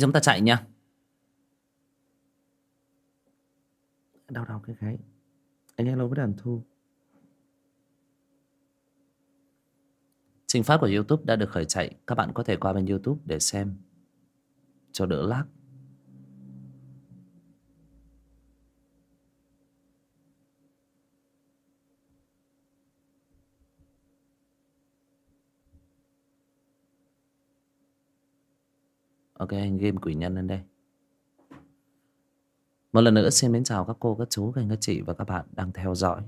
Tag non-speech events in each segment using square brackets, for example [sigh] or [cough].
chúng ta chạy nha. Đau đau cái gáy anh hello với đàn thu. Trình phát của youtube đã được khởi chạy. Các bạn có thể qua bên youtube để xem. Cho đỡ lag Ok anh game quỷ nhân lên đây. Một lần nữa xin mến chào các cô, các chú, các anh, các chị và các bạn đang theo dõi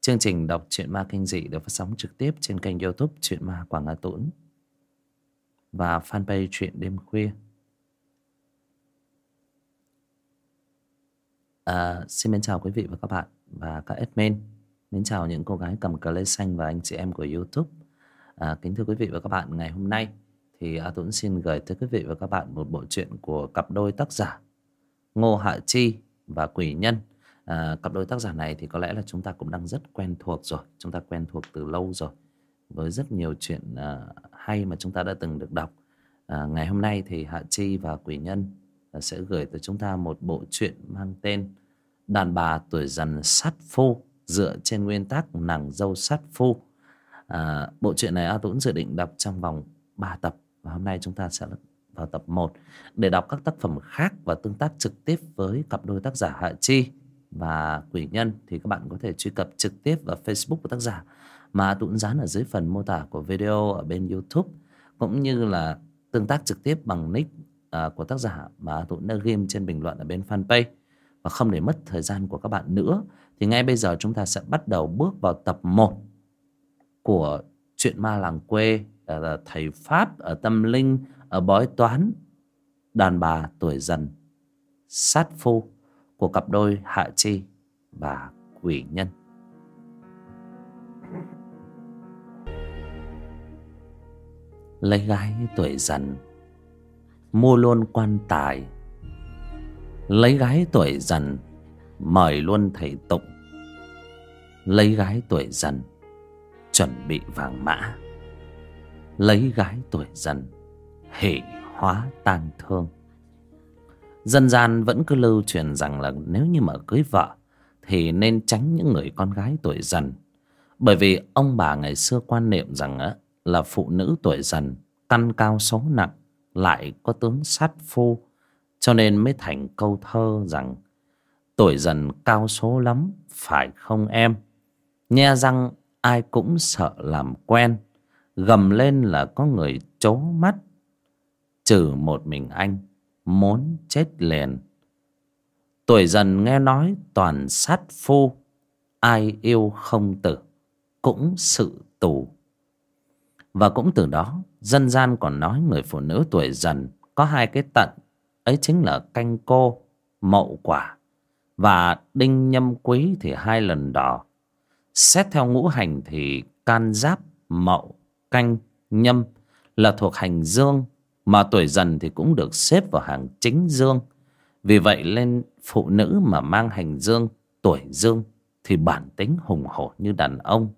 Chương trình đọc truyện ma kinh dị được phát sóng trực tiếp trên kênh youtube Truyện ma Quảng Nga Tũng Và fanpage Truyện đêm khuya. À, Xin mến chào quý vị và các bạn và các admin. Mến chào những cô gái cầm cờ lê xanh và anh chị em của youtube. À, Kính thưa quý vị và các bạn, ngày hôm nay thì A Tuấn xin gửi tới quý vị và các bạn một bộ truyện của cặp đôi tác giả Ngô Hạ Chi và Quỷ Nhân. À, cặp đôi tác giả này thì có lẽ là chúng ta cũng đang rất quen thuộc rồi, chúng ta quen thuộc từ lâu rồi với rất nhiều chuyện à, hay mà chúng ta đã từng được đọc. À, ngày hôm nay thì Hạ Chi và Quỷ Nhân à, sẽ gửi tới chúng ta một bộ truyện mang tên Đàn bà tuổi dần sát phu dựa trên nguyên tắc nàng dâu sát phu. À, bộ truyện này A Tuấn dự định đọc trong vòng 3 tập và hôm nay chúng ta sẽ vào tập 1 để đọc các tác phẩm khác và tương tác trực tiếp với cặp đôi tác giả Hạ Chi và Quỷ Nhân. Thì các bạn có thể truy cập trực tiếp vào Facebook của tác giả mà tụi dán ở dưới phần mô tả của video ở bên YouTube, cũng như là tương tác trực tiếp bằng nick à, của tác giả mà tụi đã ghim trên bình luận ở bên fanpage. Và không để mất thời gian của các bạn nữa, thì ngay bây giờ chúng ta sẽ bắt đầu bước vào tập 1 của chuyện ma làng quê. Ờ, ờ, thầy pháp ở tâm linh, ở bói toán, đàn bà tuổi dần, sát phu của cặp đôi hạ chi và quỷ nhân. Lấy gái tuổi dần, mua luôn quan tài. Lấy gái tuổi dần, mời luôn thầy tụng. Lấy gái tuổi dần, chuẩn bị vàng mã lấy gái tuổi dần hỷ hóa tang thương. Dân gian vẫn cứ lưu truyền rằng là nếu như mà cưới vợ thì nên tránh những người con gái tuổi dần. Bởi vì ông bà ngày xưa quan niệm rằng á, là phụ nữ tuổi dần căn cao số nặng lại có tướng sát phu cho nên mới thành câu thơ rằng tuổi dần cao số lắm phải không em? Nhe răng ai cũng sợ làm quen gầm lên là có người trố mắt. Trừ một mình anh, muốn chết liền. Tuổi dần nghe nói toàn sát phu, ai yêu không tử, cũng sự tù. Và cũng từ đó, dân gian còn nói người phụ nữ tuổi dần có hai cái tận, ấy chính là canh cô, mậu quả và đinh nhâm quý thì hai lần đỏ. Xét theo ngũ hành thì can giáp, mậu canh nhâm là thuộc hành dương, mà tuổi dần thì cũng được xếp vào hàng chính dương. Vì vậy lên phụ nữ mà mang hành dương, tuổi dương thì bản tính hùng hổ như đàn ông.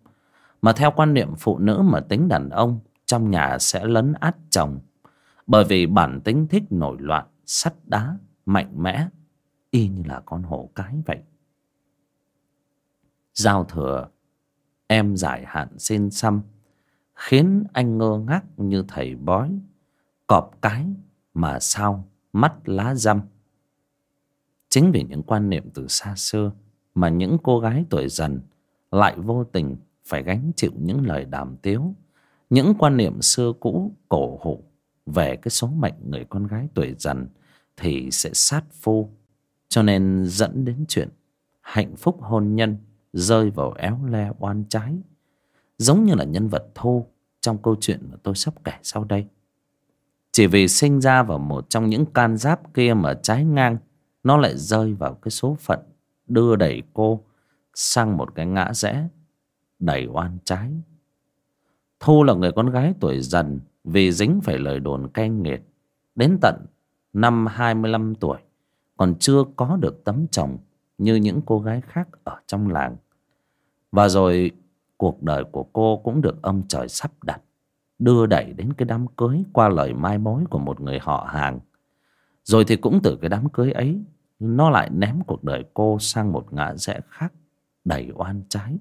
Mà theo quan niệm phụ nữ mà tính đàn ông, trong nhà sẽ lấn át chồng. Bởi vì bản tính thích nổi loạn, sắt đá, mạnh mẽ, y như là con hổ cái vậy. Giao thừa, em giải hạn xin xăm khiến anh ngơ ngác như thầy bói, cọp cái mà sao mắt lá răm. Chính vì những quan niệm từ xa xưa mà những cô gái tuổi dần lại vô tình phải gánh chịu những lời đàm tiếu, những quan niệm xưa cũ, cổ hủ về cái số mệnh người con gái tuổi dần thì sẽ sát phu. Cho nên dẫn đến chuyện hạnh phúc hôn nhân rơi vào éo le oan trái giống như là nhân vật thô trong câu chuyện mà tôi sắp kể sau đây. Chỉ vì sinh ra vào một trong những can giáp kia mà trái ngang, nó lại rơi vào cái số phận đưa đẩy cô sang một cái ngã rẽ đầy oan trái. Thu là người con gái tuổi dần vì dính phải lời đồn cay nghiệt, đến tận năm hai mươi lăm tuổi, còn chưa có được tấm chồng như những cô gái khác ở trong làng. Và rồi cuộc đời của cô cũng được ông trời sắp đặt, đưa đẩy đến cái đám cưới qua lời mai mối của một người họ hàng. Rồi thì cũng từ cái đám cưới ấy, Nó lại ném cuộc đời cô sang một ngã rẽ khác, Đầy oan trái.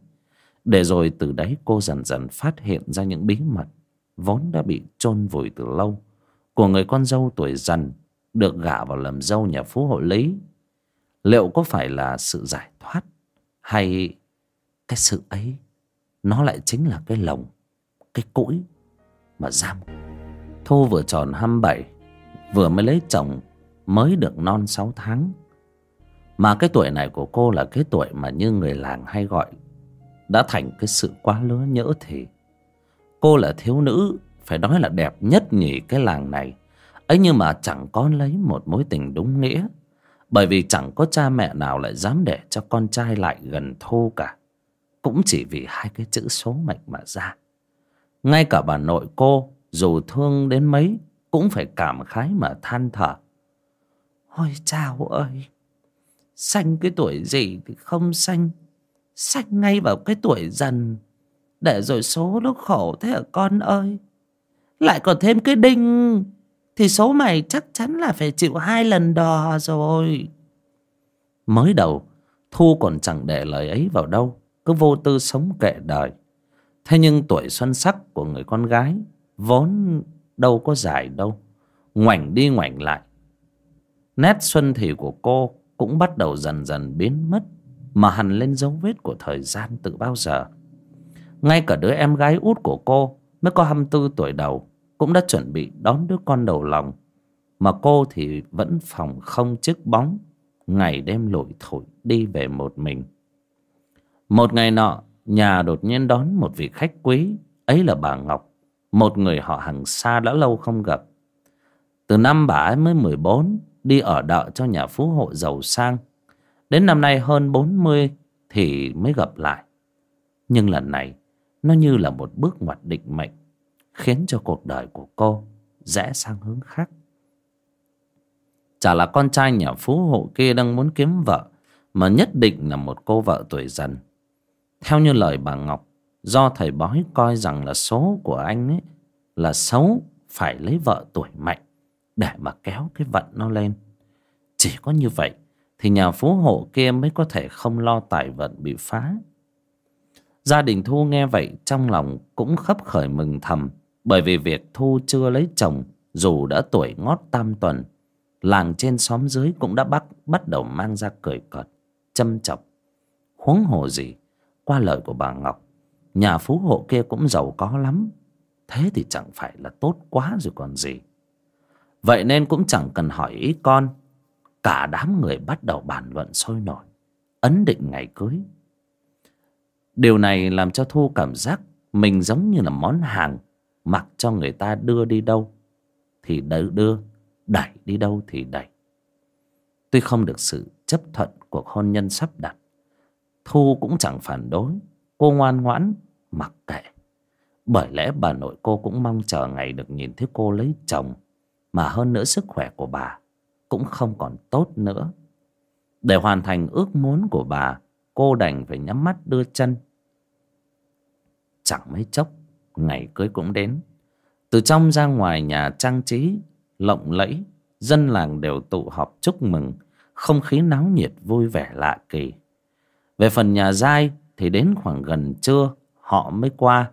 Để rồi từ đấy cô dần dần phát hiện ra những bí mật Vốn đã bị chôn vùi từ lâu Của người con dâu tuổi dần, Được gả vào làm dâu nhà phú hộ lý. Liệu có phải là sự giải thoát Hay cái sự ấy nó lại chính là cái lồng, Cái cũi Mà giam. Thu vừa tròn 27 Vừa mới lấy chồng, Mới được non sáu tháng. Mà cái tuổi này của cô là cái tuổi Mà như người làng hay gọi, Đã thành cái sự quá lứa nhỡ thì. Cô là thiếu nữ, Phải nói là đẹp nhất nhỉ cái làng này. Ấy nhưng mà chẳng có lấy một mối tình đúng nghĩa, bởi vì chẳng có cha mẹ nào lại dám để cho con trai lại gần Thu cả. Cũng chỉ vì hai cái chữ số mệnh mà ra. Ngay cả bà nội cô, Dù thương đến mấy, Cũng phải cảm khái mà than thở. Ôi, chào ơi! Sanh cái tuổi gì thì không sanh. Sanh ngay vào cái tuổi dần. Để rồi số nó khổ thế hả con ơi? Lại còn thêm cái đinh. Thì số mày chắc chắn là phải chịu hai lần đò rồi. Mới đầu, Thu còn chẳng để lời ấy vào đâu. Cứ vô tư sống kệ đời. Thế nhưng tuổi xuân sắc của người con gái Vốn đâu có dài đâu, Ngoảnh đi ngoảnh lại. Nét xuân thì của cô Cũng bắt đầu dần dần biến mất, Mà hằn lên dấu vết của thời gian từ bao giờ. Ngay cả đứa em gái út của cô Mới có 24 tuổi đầu cũng đã chuẩn bị đón đứa con đầu lòng, mà cô thì vẫn phòng không chiếc bóng ngày đêm lủi thổi đi về một mình một ngày nọ, nhà đột nhiên đón một vị khách quý. Ấy là bà ngọc, một người họ hàng xa đã lâu không gặp. Từ năm bà ấy mới mười bốn, đi ở đợ cho nhà phú hộ giàu sang. Đến năm nay hơn bốn mươi thì mới gặp lại. Nhưng lần này, nó như là một bước ngoặt định mệnh, khiến cho cuộc đời của cô rẽ sang hướng khác. Chả là con trai nhà phú hộ kia đang muốn kiếm vợ, mà nhất định là một cô vợ tuổi dần theo như lời bà ngọc, do thầy bói coi rằng là số của anh ấy là xấu, phải lấy vợ tuổi mạnh để mà kéo cái vận nó lên. Chỉ có như vậy thì nhà phú hộ kia mới có thể không lo tài vận bị phá. Gia đình thu nghe vậy trong lòng cũng khấp khởi mừng thầm, bởi vì việc Thu chưa lấy chồng, Dù đã tuổi ngót tam tuần, Làng trên xóm dưới cũng đã bắt bắt đầu mang ra cười cợt, Châm chọc, Huống hồ gì qua lời của bà Ngọc Nhà phú hộ kia cũng giàu có lắm. Thế thì chẳng phải là tốt quá rồi còn gì. Vậy nên cũng chẳng cần hỏi ý con. Cả đám người bắt đầu bàn luận sôi nổi Ấn định ngày cưới. Điều này làm cho Thu cảm giác Mình giống như là món hàng mặc cho người ta đưa đi đâu thì đưa, đưa đẩy đi đâu thì đẩy. Tuy không được sự chấp thuận của hôn nhân sắp đặt thu cũng chẳng phản đối. Cô ngoan ngoãn, mặc kệ. Bởi lẽ bà nội cô cũng mong chờ ngày được nhìn thấy cô lấy chồng, mà hơn nữa sức khỏe của bà cũng không còn tốt nữa. Để hoàn thành ước muốn của bà, cô đành phải nhắm mắt đưa chân. Chẳng mấy chốc, ngày cưới cũng đến. Từ trong ra ngoài nhà trang trí, lộng lẫy, dân làng đều tụ họp chúc mừng, không khí náo nhiệt vui vẻ lạ kỳ về phần nhà dai thì đến khoảng gần trưa họ mới qua.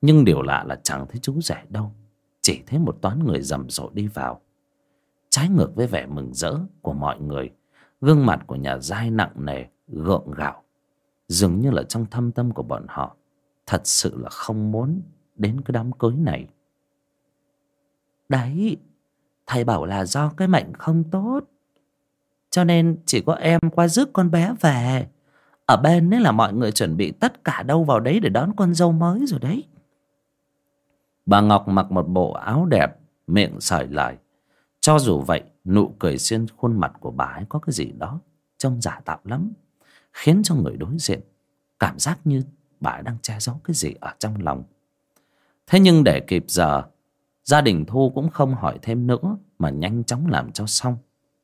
Nhưng điều lạ là chẳng thấy chú rể đâu, chỉ thấy một toán người rầm rộ đi vào. Trái ngược với vẻ mừng rỡ của mọi người, gương mặt của nhà dai nặng nề, gượng gạo. Dường như là trong thâm tâm của bọn họ, thật sự là không muốn đến cái đám cưới này. Đấy, thầy bảo là do cái mệnh không tốt, cho nên chỉ có em qua rước con bé về ở bên ấy là mọi người chuẩn bị tất cả đâu vào đấy để đón con dâu mới rồi đấy. Bà ngọc mặc một bộ áo đẹp, miệng sởi lời cho dù vậy, nụ cười trên khuôn mặt của bà ấy có cái gì đó trông giả tạo lắm, khiến cho người đối diện cảm giác như bà ấy đang che giấu cái gì ở trong lòng. Thế nhưng để kịp giờ, Gia đình Thu cũng không hỏi thêm nữa Mà nhanh chóng làm cho xong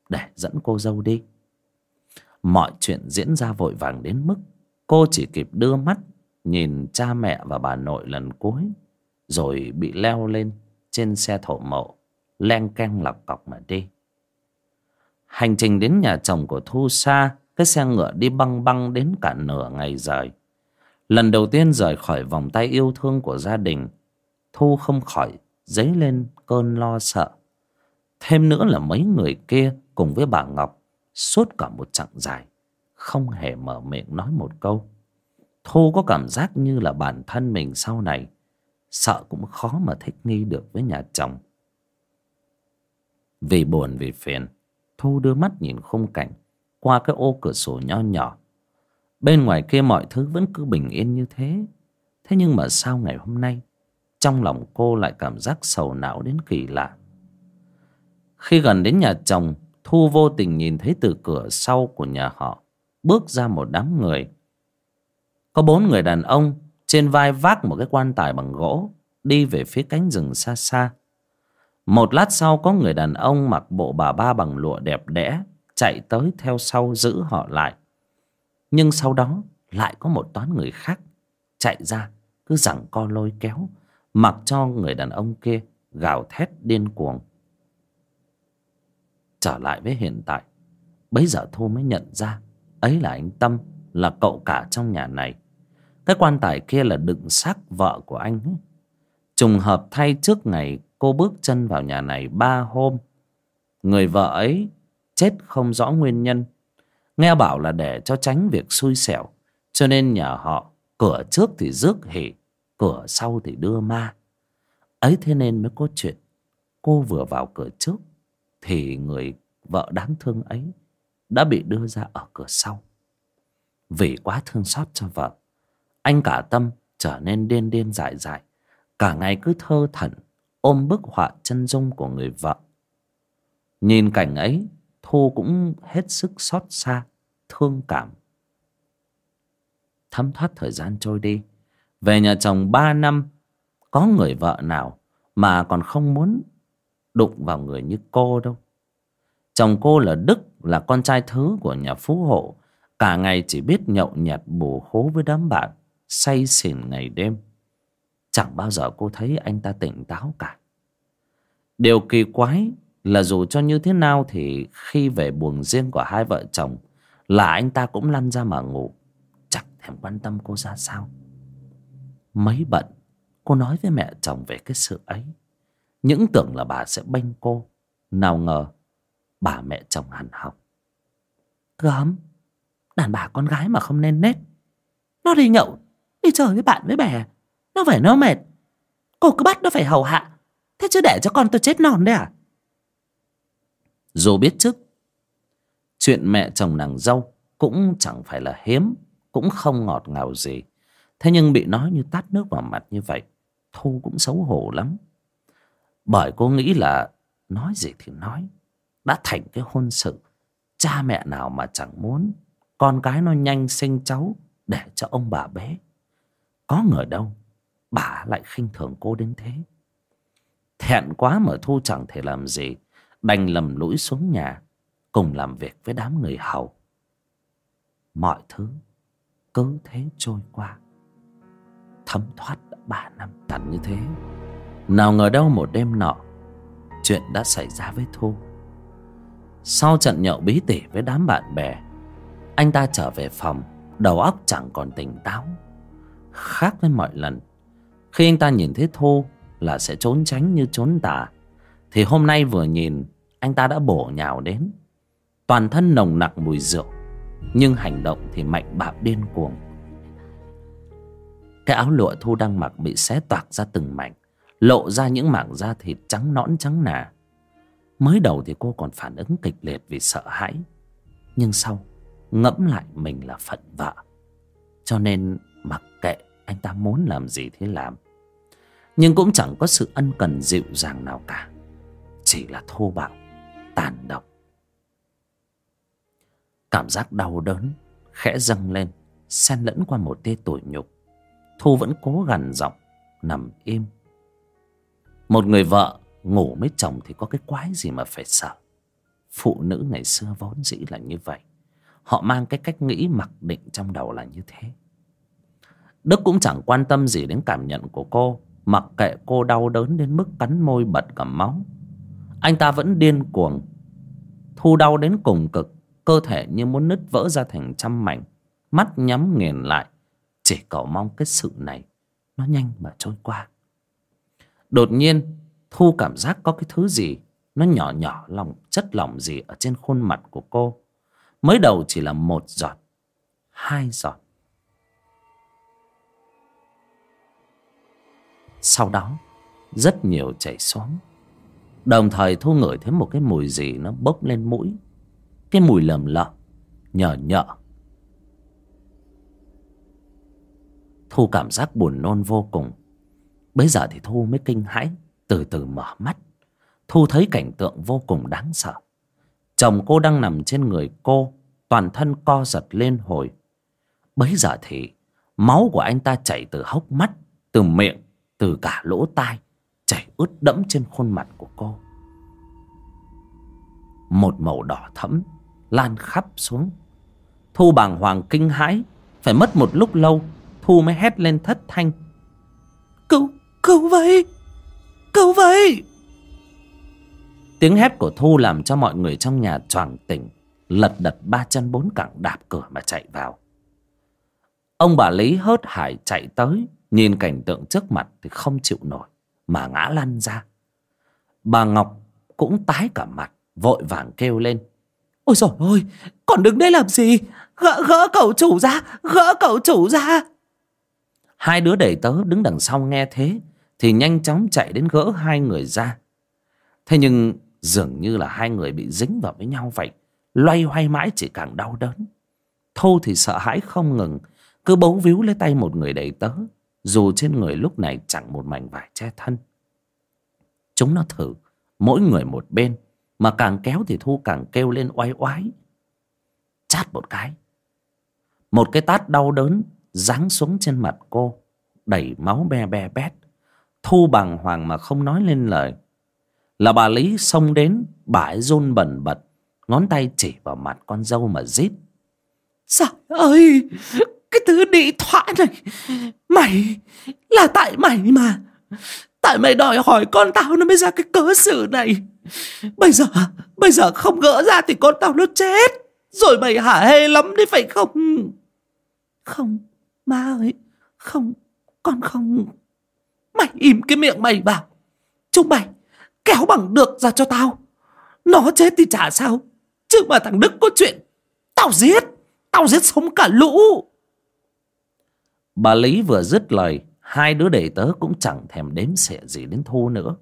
Để dẫn cô dâu đi. Mọi chuyện diễn ra vội vàng đến mức Cô chỉ kịp đưa mắt Nhìn cha mẹ và bà nội lần cuối, Rồi bị leo lên Trên xe thổ mộ, Len keng lọc cọc mà đi. Hành trình đến nhà chồng của Thu xa Cái xe ngựa đi băng băng đến cả nửa ngày rời. Lần đầu tiên rời khỏi vòng tay yêu thương của gia đình, Thu không khỏi dấy lên cơn lo sợ. Thêm nữa là mấy người kia cùng với bà Ngọc Suốt cả một chặng dài, Không hề mở miệng nói một câu. Thu có cảm giác như là bản thân mình sau này, Sợ cũng khó mà thích nghi được với nhà chồng. Vì buồn, vì phiền, Thu đưa mắt nhìn khung cảnh Qua cái ô cửa sổ nho nhỏ. Bên ngoài kia mọi thứ vẫn cứ bình yên như thế. Thế nhưng mà sao ngày hôm nay, Trong lòng cô lại cảm giác sầu não đến kỳ lạ. Khi gần đến nhà chồng Thu vô tình nhìn thấy từ cửa sau của nhà họ, Bước ra một đám người. Có bốn người đàn ông Trên vai vác một cái quan tài bằng gỗ, Đi về phía cánh rừng xa xa. Một lát sau, có người đàn ông mặc bộ bà ba bằng lụa đẹp đẽ Chạy tới theo sau giữ họ lại. Nhưng sau đó lại có một toán người khác Chạy ra, cứ giằng co lôi kéo, Mặc cho người đàn ông kia gào thét điên cuồng. Trở lại với hiện tại. Bấy giờ Thu mới nhận ra, Ấy là anh Tâm, Là cậu cả trong nhà này. Cái quan tài kia là đựng xác vợ của anh ấy. Trùng hợp thay trước ngày cô bước chân vào nhà này ba hôm, Người vợ ấy chết không rõ nguyên nhân. Nghe bảo là để cho tránh việc xui xẻo, Cho nên nhà họ, cửa trước thì rước hỉ, Cửa sau thì đưa ma. Ấy thế nên mới có chuyện. Cô vừa vào cửa trước thì người vợ đáng thương ấy Đã bị đưa ra ở cửa sau. Vì quá thương xót cho vợ, Anh cả tâm trở nên điên điên dại dại, Cả ngày cứ thơ thẩn, Ôm bức họa chân dung của người vợ. Nhìn cảnh ấy, Thu cũng hết sức xót xa, Thương cảm. Thấm thoát thời gian trôi đi, Về nhà chồng ba năm, Có người vợ nào Mà còn không muốn Đụng vào người như cô đâu. Chồng cô là Đức, Là con trai thứ của nhà phú hộ. Cả ngày chỉ biết nhậu nhạt bù hố với đám bạn, Say xỉn ngày đêm. Chẳng bao giờ cô thấy anh ta tỉnh táo cả. Điều kỳ quái là dù cho như thế nào thì khi về buồng riêng của hai vợ chồng là anh ta cũng lăn ra mà ngủ. Chẳng thèm quan tâm cô ra sao. Mấy bận, cô nói với mẹ chồng về cái sự ấy những tưởng là bà sẽ bênh cô. Nào ngờ, bà mẹ chồng hằn học. Gớm đàn bà con gái mà không nên nết. Nó đi nhậu, đi chơi với bạn với bè. Nó phải nó mệt. Cô cứ bắt nó phải hầu hạ. Thế chứ để cho con tôi chết non đấy à? Dù biết trước, chuyện mẹ chồng nàng dâu cũng chẳng phải là hiếm, cũng không ngọt ngào gì. Thế nhưng bị nói như tát nước vào mặt như vậy, thu cũng xấu hổ lắm bởi cô nghĩ là nói gì thì nói. Đã thành cái hôn sự, cha mẹ nào mà chẳng muốn con cái nó nhanh sinh cháu để cho ông bà bé có ngờ đâu, bà lại khinh thường cô đến thế. Thẹn quá mà thu chẳng thể làm gì, đành lầm lũi xuống nhà, cùng làm việc với đám người hầu. Mọi thứ cứ thế trôi qua. Thấm thoát đã ba năm tận như thế nào ngờ đâu một đêm nọ, chuyện đã xảy ra với thu. Sau trận nhậu bí tỉ với đám bạn bè, anh ta trở về phòng, đầu óc chẳng còn tỉnh táo. Khác với mọi lần, khi anh ta nhìn thấy thu là sẽ trốn tránh như trốn tà, thì hôm nay vừa nhìn, anh ta đã bổ nhào đến. Toàn thân nồng nặc mùi rượu, nhưng hành động thì mạnh bạo điên cuồng. Cái áo lụa thu đang mặc bị xé toạc ra từng mảnh lộ ra những mảng da thịt trắng nõn, trắng nà. Mới đầu thì cô còn phản ứng kịch liệt vì sợ hãi, nhưng sau, ngẫm lại mình là phận vợ. Cho nên, mặc kệ anh ta muốn làm gì thì làm. Nhưng cũng chẳng có sự ân cần dịu dàng nào cả, chỉ là thô bạo, tàn độc. Cảm giác đau đớn khẽ dâng lên, xen lẫn qua một tia tủi nhục. Thu vẫn cố gằn giọng, nằm im một người vợ ngủ với chồng thì có cái quái gì mà phải sợ. Phụ nữ ngày xưa vốn dĩ là như vậy. Họ mang cái cách nghĩ mặc định trong đầu là như thế. Đức cũng chẳng quan tâm gì đến cảm nhận của cô, mặc kệ cô đau đớn đến mức cắn môi bật cả máu. Anh ta vẫn điên cuồng, Thu đau đến cùng cực, Cơ thể như muốn nứt vỡ ra thành trăm mảnh, Mắt nhắm nghiền lại. Chỉ cầu mong cái sự này Nó nhanh mà trôi qua. Đột nhiên Thu cảm giác có cái thứ gì Nó nhỏ nhỏ lòng, chất lỏng gì Ở trên khuôn mặt của cô. Mới đầu chỉ là một giọt, Hai giọt. Sau đó, Rất nhiều chảy xuống. Đồng thời Thu ngửi thấy một cái mùi gì Nó bốc lên mũi. Cái mùi lầm lợ Nhờ nhợ. Thu cảm giác buồn nôn vô cùng. Bây giờ thì Thu mới kinh hãi Từ từ mở mắt. Thu thấy cảnh tượng vô cùng đáng sợ. Chồng cô đang nằm trên người cô Toàn thân co giật lên hồi. Bấy giờ thì Máu của anh ta chảy từ hốc mắt Từ miệng Từ cả lỗ tai Chảy ướt đẫm trên khuôn mặt của cô. Một màu đỏ thẫm Lan khắp xuống. Thu bàng hoàng kinh hãi Phải mất một lúc lâu Thu mới hét lên thất thanh. Cứu, cứu vậy! Cứu vậy! Tiếng hét của Thu làm cho mọi người trong nhà choàng tỉnh Lật đật ba chân bốn cẳng đạp cửa mà chạy vào. Ông bà Lý hớt hải chạy tới Nhìn cảnh tượng trước mặt thì không chịu nổi Mà ngã lăn ra. Bà Ngọc cũng tái cả mặt Vội vàng kêu lên. Ôi dồi ôi Còn đứng đây làm gì? Gỡ, gỡ cậu chủ ra Gỡ cậu chủ ra. Hai đứa đầy tớ đứng đằng sau nghe thế thì nhanh chóng chạy đến gỡ hai người ra. Thế nhưng dường như là hai người bị dính vào với nhau vậy, Loay hoay mãi chỉ càng đau đớn. Thô thì sợ hãi không ngừng, Cứ bấu víu lấy tay một người đầy tớ, Dù trên người lúc này chẳng một mảnh vải che thân. Chúng nó thử, Mỗi người một bên, Mà càng kéo thì Thu càng kêu lên oai oái. Chát một cái. Một cái tát đau đớn Giáng xuống trên mặt cô Đẩy máu be be bét. Thu bằng hoàng mà không nói lên lời. Là bà Lý xông đến Bà ấy run bẩn bật, Ngón tay chỉ vào mặt con dâu mà rít. Trời ơi, Cái thứ đi thoại này, Mày Là tại mày mà. Tại mày đòi hỏi con tao nó mới ra cái cớ sự này. Bây giờ Bây giờ không gỡ ra thì con tao nó chết. Rồi mày hả hê lắm đấy phải không? Không Má ơi, Không, Con không Mày im cái miệng mày bảo Chúng mày, Kéo bằng được ra cho tao. Nó chết thì chả sao. Chứ mà thằng Đức có chuyện, Tao giết. Tao giết sống cả lũ. Bà Lý vừa dứt lời, Hai đứa đệ tớ cũng chẳng thèm đếm xẻ gì đến Thu nữa.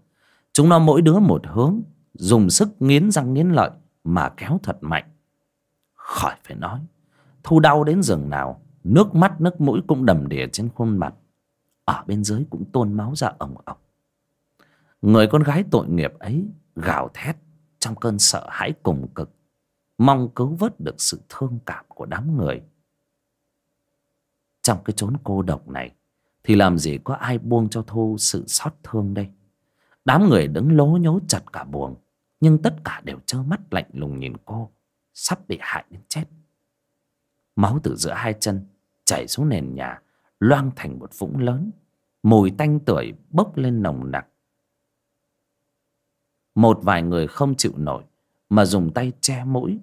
Chúng nó mỗi đứa một hướng, Dùng sức nghiến răng nghiến lợi Mà kéo thật mạnh. Khỏi phải nói, Thu đau đến rừng nào, Nước mắt nước mũi cũng đầm đìa trên khuôn mặt. Ở bên dưới cũng tuôn máu ra ổng ổng. Người con gái tội nghiệp ấy Gào thét Trong cơn sợ hãi cùng cực, Mong cứu vớt được sự thương cảm của đám người. Trong cái chốn cô độc này, Thì làm gì có ai buông cho Thu sự xót thương đây? Đám người đứng lố nhố chặt cả buồng, Nhưng tất cả đều trơ mắt lạnh lùng nhìn cô, Sắp bị hại đến chết. Máu từ giữa hai chân chảy xuống nền nhà loang thành một vũng lớn, mùi tanh tưởi bốc lên nồng nặc. Một vài người không chịu nổi mà dùng tay che mũi.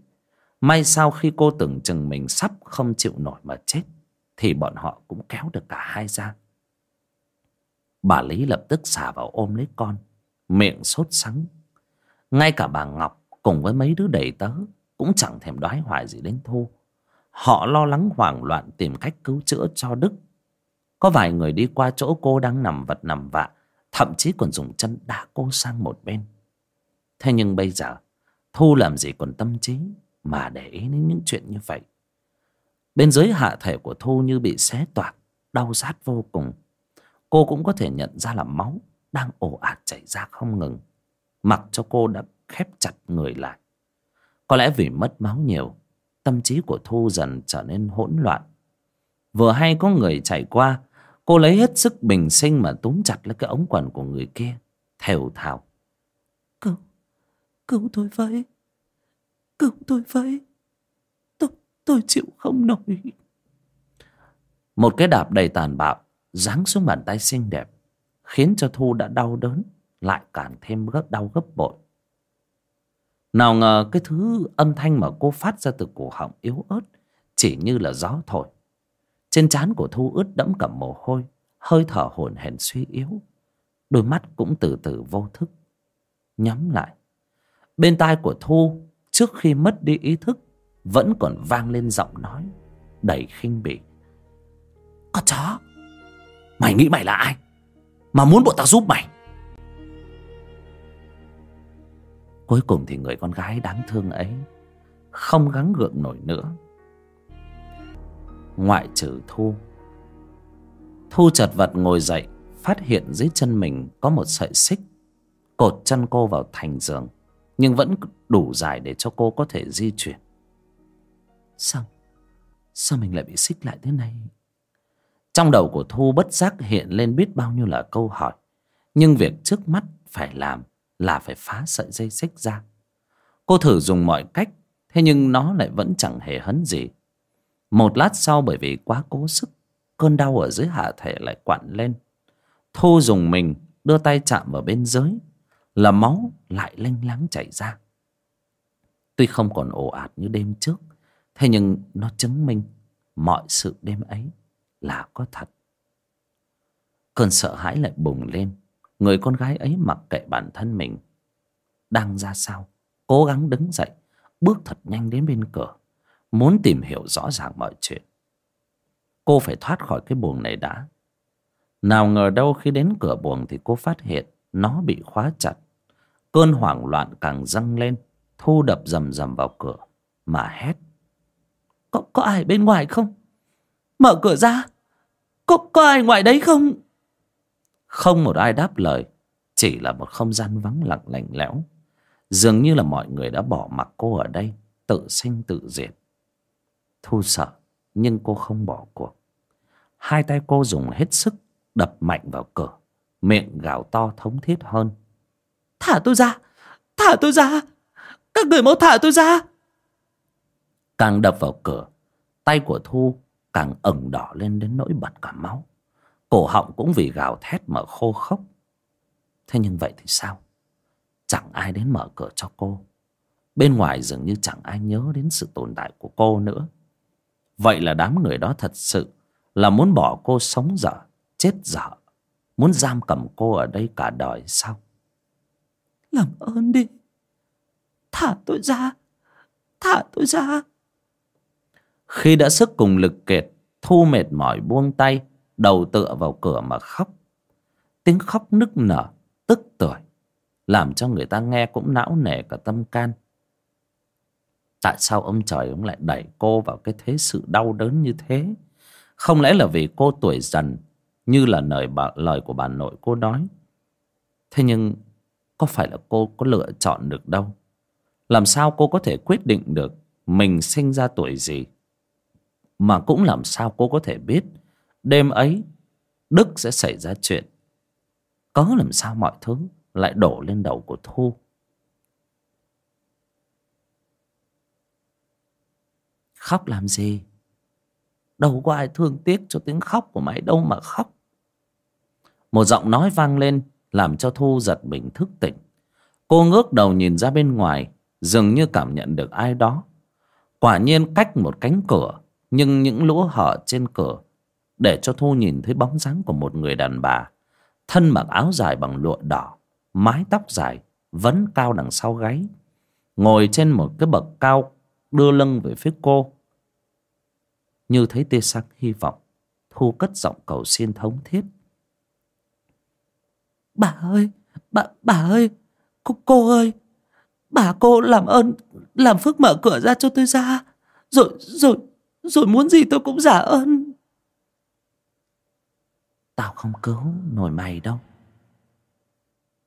May sao khi cô tưởng chừng mình sắp không chịu nổi mà chết, thì bọn họ cũng kéo được cả hai ra. Bà lý lập tức xả vào ôm lấy con, miệng sốt sắng. Ngay cả bà ngọc cùng với mấy đứa đầy tớ cũng chẳng thèm đoái hoài gì đến thu. Họ lo lắng hoảng loạn tìm cách cứu chữa cho Đức. Có vài người đi qua chỗ cô đang nằm vật nằm vạ, thậm chí còn dùng chân đá cô sang một bên. Thế nhưng bây giờ, Thu làm gì còn tâm trí mà để ý đến những chuyện như vậy. Bên dưới hạ thể của Thu như bị xé toạc, đau rát vô cùng. Cô cũng có thể nhận ra là máu đang ồ ạt chảy ra không ngừng. Mặc cho cô đã khép chặt người lại. Có lẽ vì mất máu nhiều tâm trí của thu dần trở nên hỗn loạn vừa hay có người chạy qua cô lấy hết sức bình sinh mà túm chặt lấy cái ống quần của người kia thều thào. Cứu cứu tôi với cứu tôi với. Tôi tôi chịu không nổi. Một cái đạp đầy tàn bạo giáng xuống bàn tay xinh đẹp khiến cho thu đã đau đớn lại càng thêm gấp đau gấp bội. Nào ngờ cái thứ âm thanh mà cô phát ra từ cổ họng yếu ớt Chỉ như là gió thổi trên trán của Thu ướt đẫm cả mồ hôi, Hơi thở hổn hển suy yếu. Đôi mắt cũng từ từ vô thức. Nhắm lại. Bên tai của Thu, Trước khi mất đi ý thức, Vẫn còn vang lên giọng nói, Đầy khinh bỉ. Con chó, Mày nghĩ mày là ai Mà muốn bọn tao giúp mày? Cuối cùng thì người con gái đáng thương ấy Không gắng gượng nổi nữa. Ngoại trừ Thu. Thu chật vật ngồi dậy Phát hiện dưới chân mình có một sợi xích Cột chân cô vào thành giường Nhưng vẫn đủ dài để cho cô có thể di chuyển. Sao? Sao mình lại bị xích lại thế này? Trong đầu của Thu bất giác hiện lên biết bao nhiêu là câu hỏi Nhưng việc trước mắt phải làm là phải phá sợi dây xích ra. Cô thử dùng mọi cách thế nhưng nó lại vẫn chẳng hề hấn gì một lát sau bởi vì quá cố sức, cơn đau ở dưới hạ thể lại quặn lên. Thu dùng mình, đưa tay chạm vào bên dưới, là máu lại lênh láng chảy ra. Tuy không còn ồ ạt như đêm trước, thế nhưng nó chứng minh mọi sự đêm ấy là có thật. Cơn sợ hãi lại bùng lên. Người con gái ấy mặc kệ bản thân mình, đang ra sao, cố gắng đứng dậy, bước thật nhanh đến bên cửa muốn tìm hiểu rõ ràng mọi chuyện. Cô phải thoát khỏi cái buồng này đã. Nào ngờ đâu khi đến cửa buồng thì cô phát hiện nó bị khóa chặt. Cơn hoảng loạn càng dâng lên thu đập rầm rầm vào cửa mà hét. Có, có ai bên ngoài không? Mở cửa ra. Có, có ai ngoài đấy không? Không một ai đáp lời Chỉ là một không gian vắng lặng lạnh lẽo. Dường như là mọi người đã bỏ mặc cô ở đây Tự sinh tự diệt. Thu sợ Nhưng cô không bỏ cuộc. Hai tay cô dùng hết sức Đập mạnh vào cửa Miệng gào to thống thiết hơn. Thả tôi ra Thả tôi ra Các người mau thả tôi ra. Càng đập vào cửa Tay của Thu càng ửng đỏ lên đến nỗi bật cả máu. Cổ họng cũng vì gào thét mà khô khốc. Thế nhưng vậy thì sao? Chẳng ai đến mở cửa cho cô. Bên ngoài dường như chẳng ai nhớ đến sự tồn tại của cô nữa Vậy là đám người đó thật sự Là muốn bỏ cô sống dở Chết dở Muốn giam cầm cô ở đây cả đời sao? Làm ơn đi. Thả tôi ra. Thả tôi ra. Khi đã sức cùng lực kiệt Thu mệt mỏi buông tay đầu tựa vào cửa mà khóc. Tiếng khóc nức nở tức tưởi làm cho người ta nghe cũng não nề cả tâm can tại sao ông trời ông lại đẩy cô vào cái thế sự đau đớn như thế? Không lẽ là vì cô tuổi dần như là lời bà, lời của bà nội cô nói? Thế nhưng có phải là cô có lựa chọn được đâu? Làm sao cô có thể quyết định được mình sinh ra tuổi gì? Mà cũng làm sao cô có thể biết đêm ấy đức sẽ xảy ra chuyện? Có làm sao mọi thứ lại đổ lên đầu của thu? Khóc làm gì? Đâu có ai thương tiếc cho tiếng khóc của mày đâu mà khóc. Một giọng nói vang lên, làm cho thu giật mình thức tỉnh. Cô ngước đầu nhìn ra bên ngoài, dường như cảm nhận được ai đó. Quả nhiên cách một cánh cửa, nhưng những lỗ hở trên cửa, để cho thu nhìn thấy bóng dáng của một người đàn bà. Thân mặc áo dài bằng lụa đỏ, mái tóc dài vấn cao đằng sau gáy. Ngồi trên một cái bậc cao đưa lưng về phía cô. Như thấy tia sáng hy vọng thu cất giọng cầu xin thống thiết. Bà ơi bà bà ơi cô, cô ơi bà cô làm ơn làm phước mở cửa ra cho tôi ra. Rồi rồi rồi muốn gì tôi cũng giả ơn. Tao không cứu nổi mày đâu.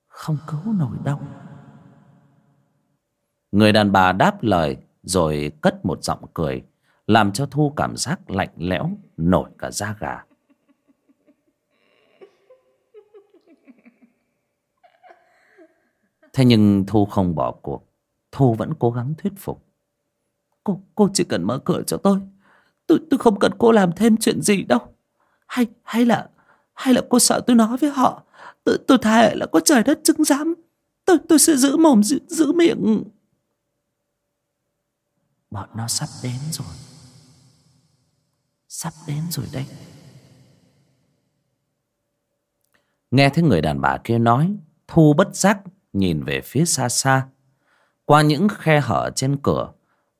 Không cứu nổi đâu. Người đàn bà đáp lời rồi cất một giọng cười Làm cho Thu cảm giác lạnh lẽo Nổi cả da gà. Thế nhưng Thu không bỏ cuộc. Thu vẫn cố gắng thuyết phục. Cô, cô chỉ cần mở cửa cho tôi. Tôi, tôi không cần cô làm thêm chuyện gì đâu. Hay, hay là hay là cô sợ tôi nói với họ Tôi, tôi thề là có trời đất chứng giám. Tôi, tôi sẽ giữ mồm giữ, giữ miệng. Bọn nó sắp đến rồi. Sắp đến rồi đấy. Nghe thấy người đàn bà kia nói, Thu bất giác nhìn về phía xa xa. Qua những khe hở trên cửa,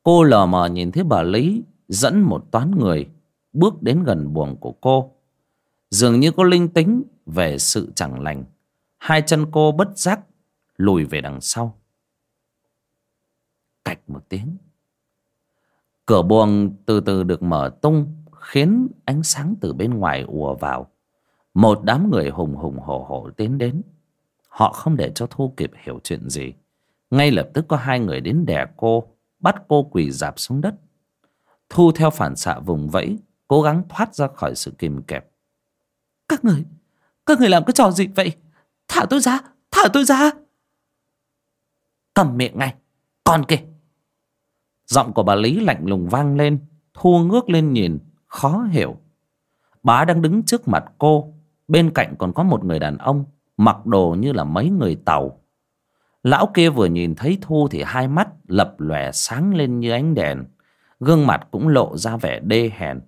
Cô lờ mờ nhìn thấy bà Lý Dẫn một toán người Bước đến gần buồng của cô. Dường như có linh tính Về sự chẳng lành, Hai chân cô bất giác Lùi về đằng sau. Cạch một tiếng. Cửa buồng từ từ được mở tung Khiến ánh sáng từ bên ngoài ùa vào. Một đám người hùng hùng hổ hổ tiến đến. Họ không để cho Thu kịp hiểu chuyện gì. Ngay lập tức có hai người đến đè cô Bắt cô quỳ dạp xuống đất. Thu theo phản xạ vùng vẫy Cố gắng thoát ra khỏi sự kìm kẹp. Các người Các người làm cái trò gì vậy? Thả tôi ra Thả tôi ra. Cầm miệng ngay Con kìa Giọng của bà Lý lạnh lùng vang lên, Thu ngước lên nhìn, Khó hiểu. Bà đang đứng trước mặt cô, Bên cạnh còn có một người đàn ông, Mặc đồ như là mấy người tàu. Lão kia vừa nhìn thấy Thu Thì hai mắt lập lòe sáng lên như ánh đèn, Gương mặt cũng lộ ra vẻ đê hèn.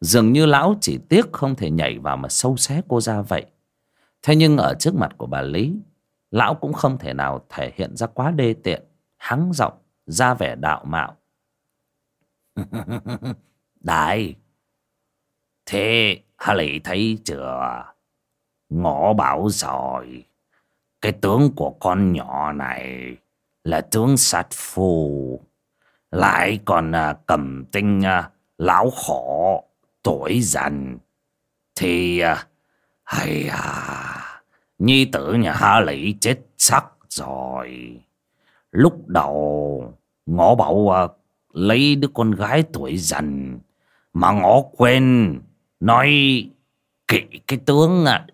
Dường như lão chỉ tiếc không thể nhảy vào mà sâu xé cô ra vậy. Thế nhưng ở trước mặt của bà Lý, Lão cũng không thể nào thể hiện ra quá đê tiện, Hắng giọng ra vẻ đạo mạo. [laughs] Đại Thế Hà Lý thấy chưa? Ngõ bảo rồi. Cái tướng của con nhỏ này Là tướng sát phù. Lại còn à, cầm tinh à, lão khổ tuổi dần. Thì à, hay à Nhi tử nhà Hà Lý chết sắc rồi Lúc đầu Ngõ bảo à, lấy đứa con gái tuổi dần Mà ngõ quên Nói kỵ cái tướng à,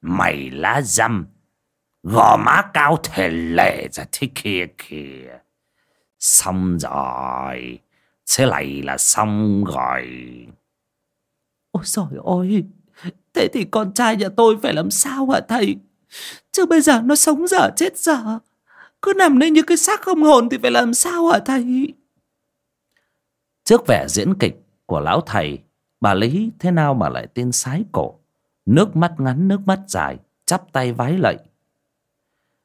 Mày lá dâm Gò má cao thể lệ ra thế kia kìa. Xong rồi Thế này là xong rồi. Ôi trời ơi Thế thì con trai nhà tôi phải làm sao hả thầy? Chứ bây giờ nó sống dở chết dở cứ nằm đây như cái xác không hồn thì phải làm sao hả thầy? Trước vẻ diễn kịch của lão thầy, bà Lý thế nào mà lại tên sái cổ. Nước mắt ngắn nước mắt dài, chắp tay vái lạy.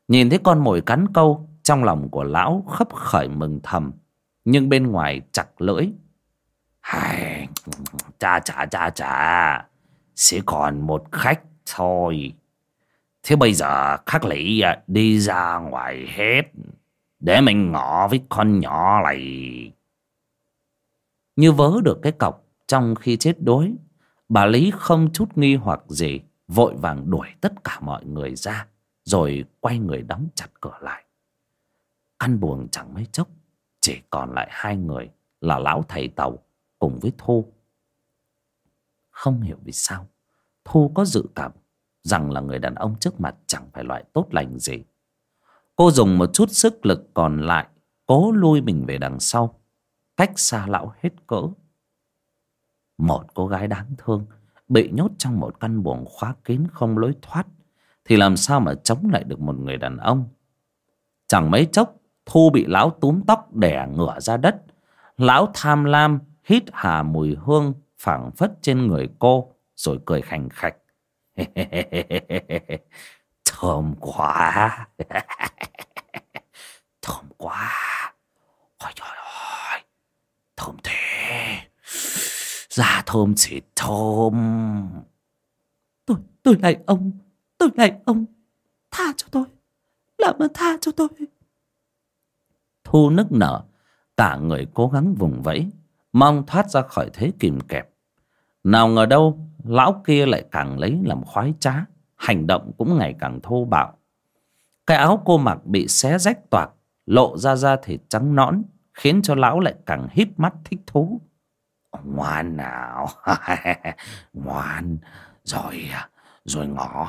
Nhìn thấy con mồi cắn câu, trong lòng của lão khấp khởi mừng thầm. Nhưng bên ngoài chặt lưỡi. Hài, cha cha cha cha, sẽ còn một khách thôi. Thế bây giờ khắc lý à, đi ra ngoài hết, Để mình ngỏ với con nhỏ này. Như vớ được cái cọc trong khi chết đuối Bà Lý không chút nghi hoặc gì, Vội vàng đuổi tất cả mọi người ra, Rồi quay người đóng chặt cửa lại. Ăn buồn chẳng mấy chốc, Chỉ còn lại hai người Là lão thầy tàu cùng với Thu. Không hiểu vì sao, Thu có dự cảm rằng là người đàn ông trước mặt chẳng phải loại tốt lành gì. Cô dùng một chút sức lực còn lại, cố lui mình về đằng sau, cách xa lão hết cỡ. Một cô gái đáng thương, bị nhốt trong một căn buồng khóa kín không lối thoát, thì làm sao mà chống lại được một người đàn ông. Chẳng mấy chốc, Thu bị lão túm tóc đẻ ngửa ra đất. Lão tham lam, hít hà mùi hương phảng phất trên người cô, rồi cười khành khạch. [laughs] thơm quá. [laughs] Thơm quá. Ôi trời ơi thơm thế. Da thơm chỉ thơm. Tôi tôi lại ông tôi lại ông tha cho tôi. Làm ơn tha cho tôi. Thu nức nở cả người cố gắng vùng vẫy mong thoát ra khỏi thế kìm kẹp nào ngờ đâu, lão kia lại càng lấy làm khoái trá, hành động cũng ngày càng thô bạo. Cái áo cô mặc bị xé rách toạc, lộ ra da thịt trắng nõn, khiến cho lão lại càng híp mắt thích thú. Ngoan nào, [laughs] ngoan, rồi rồi ngõ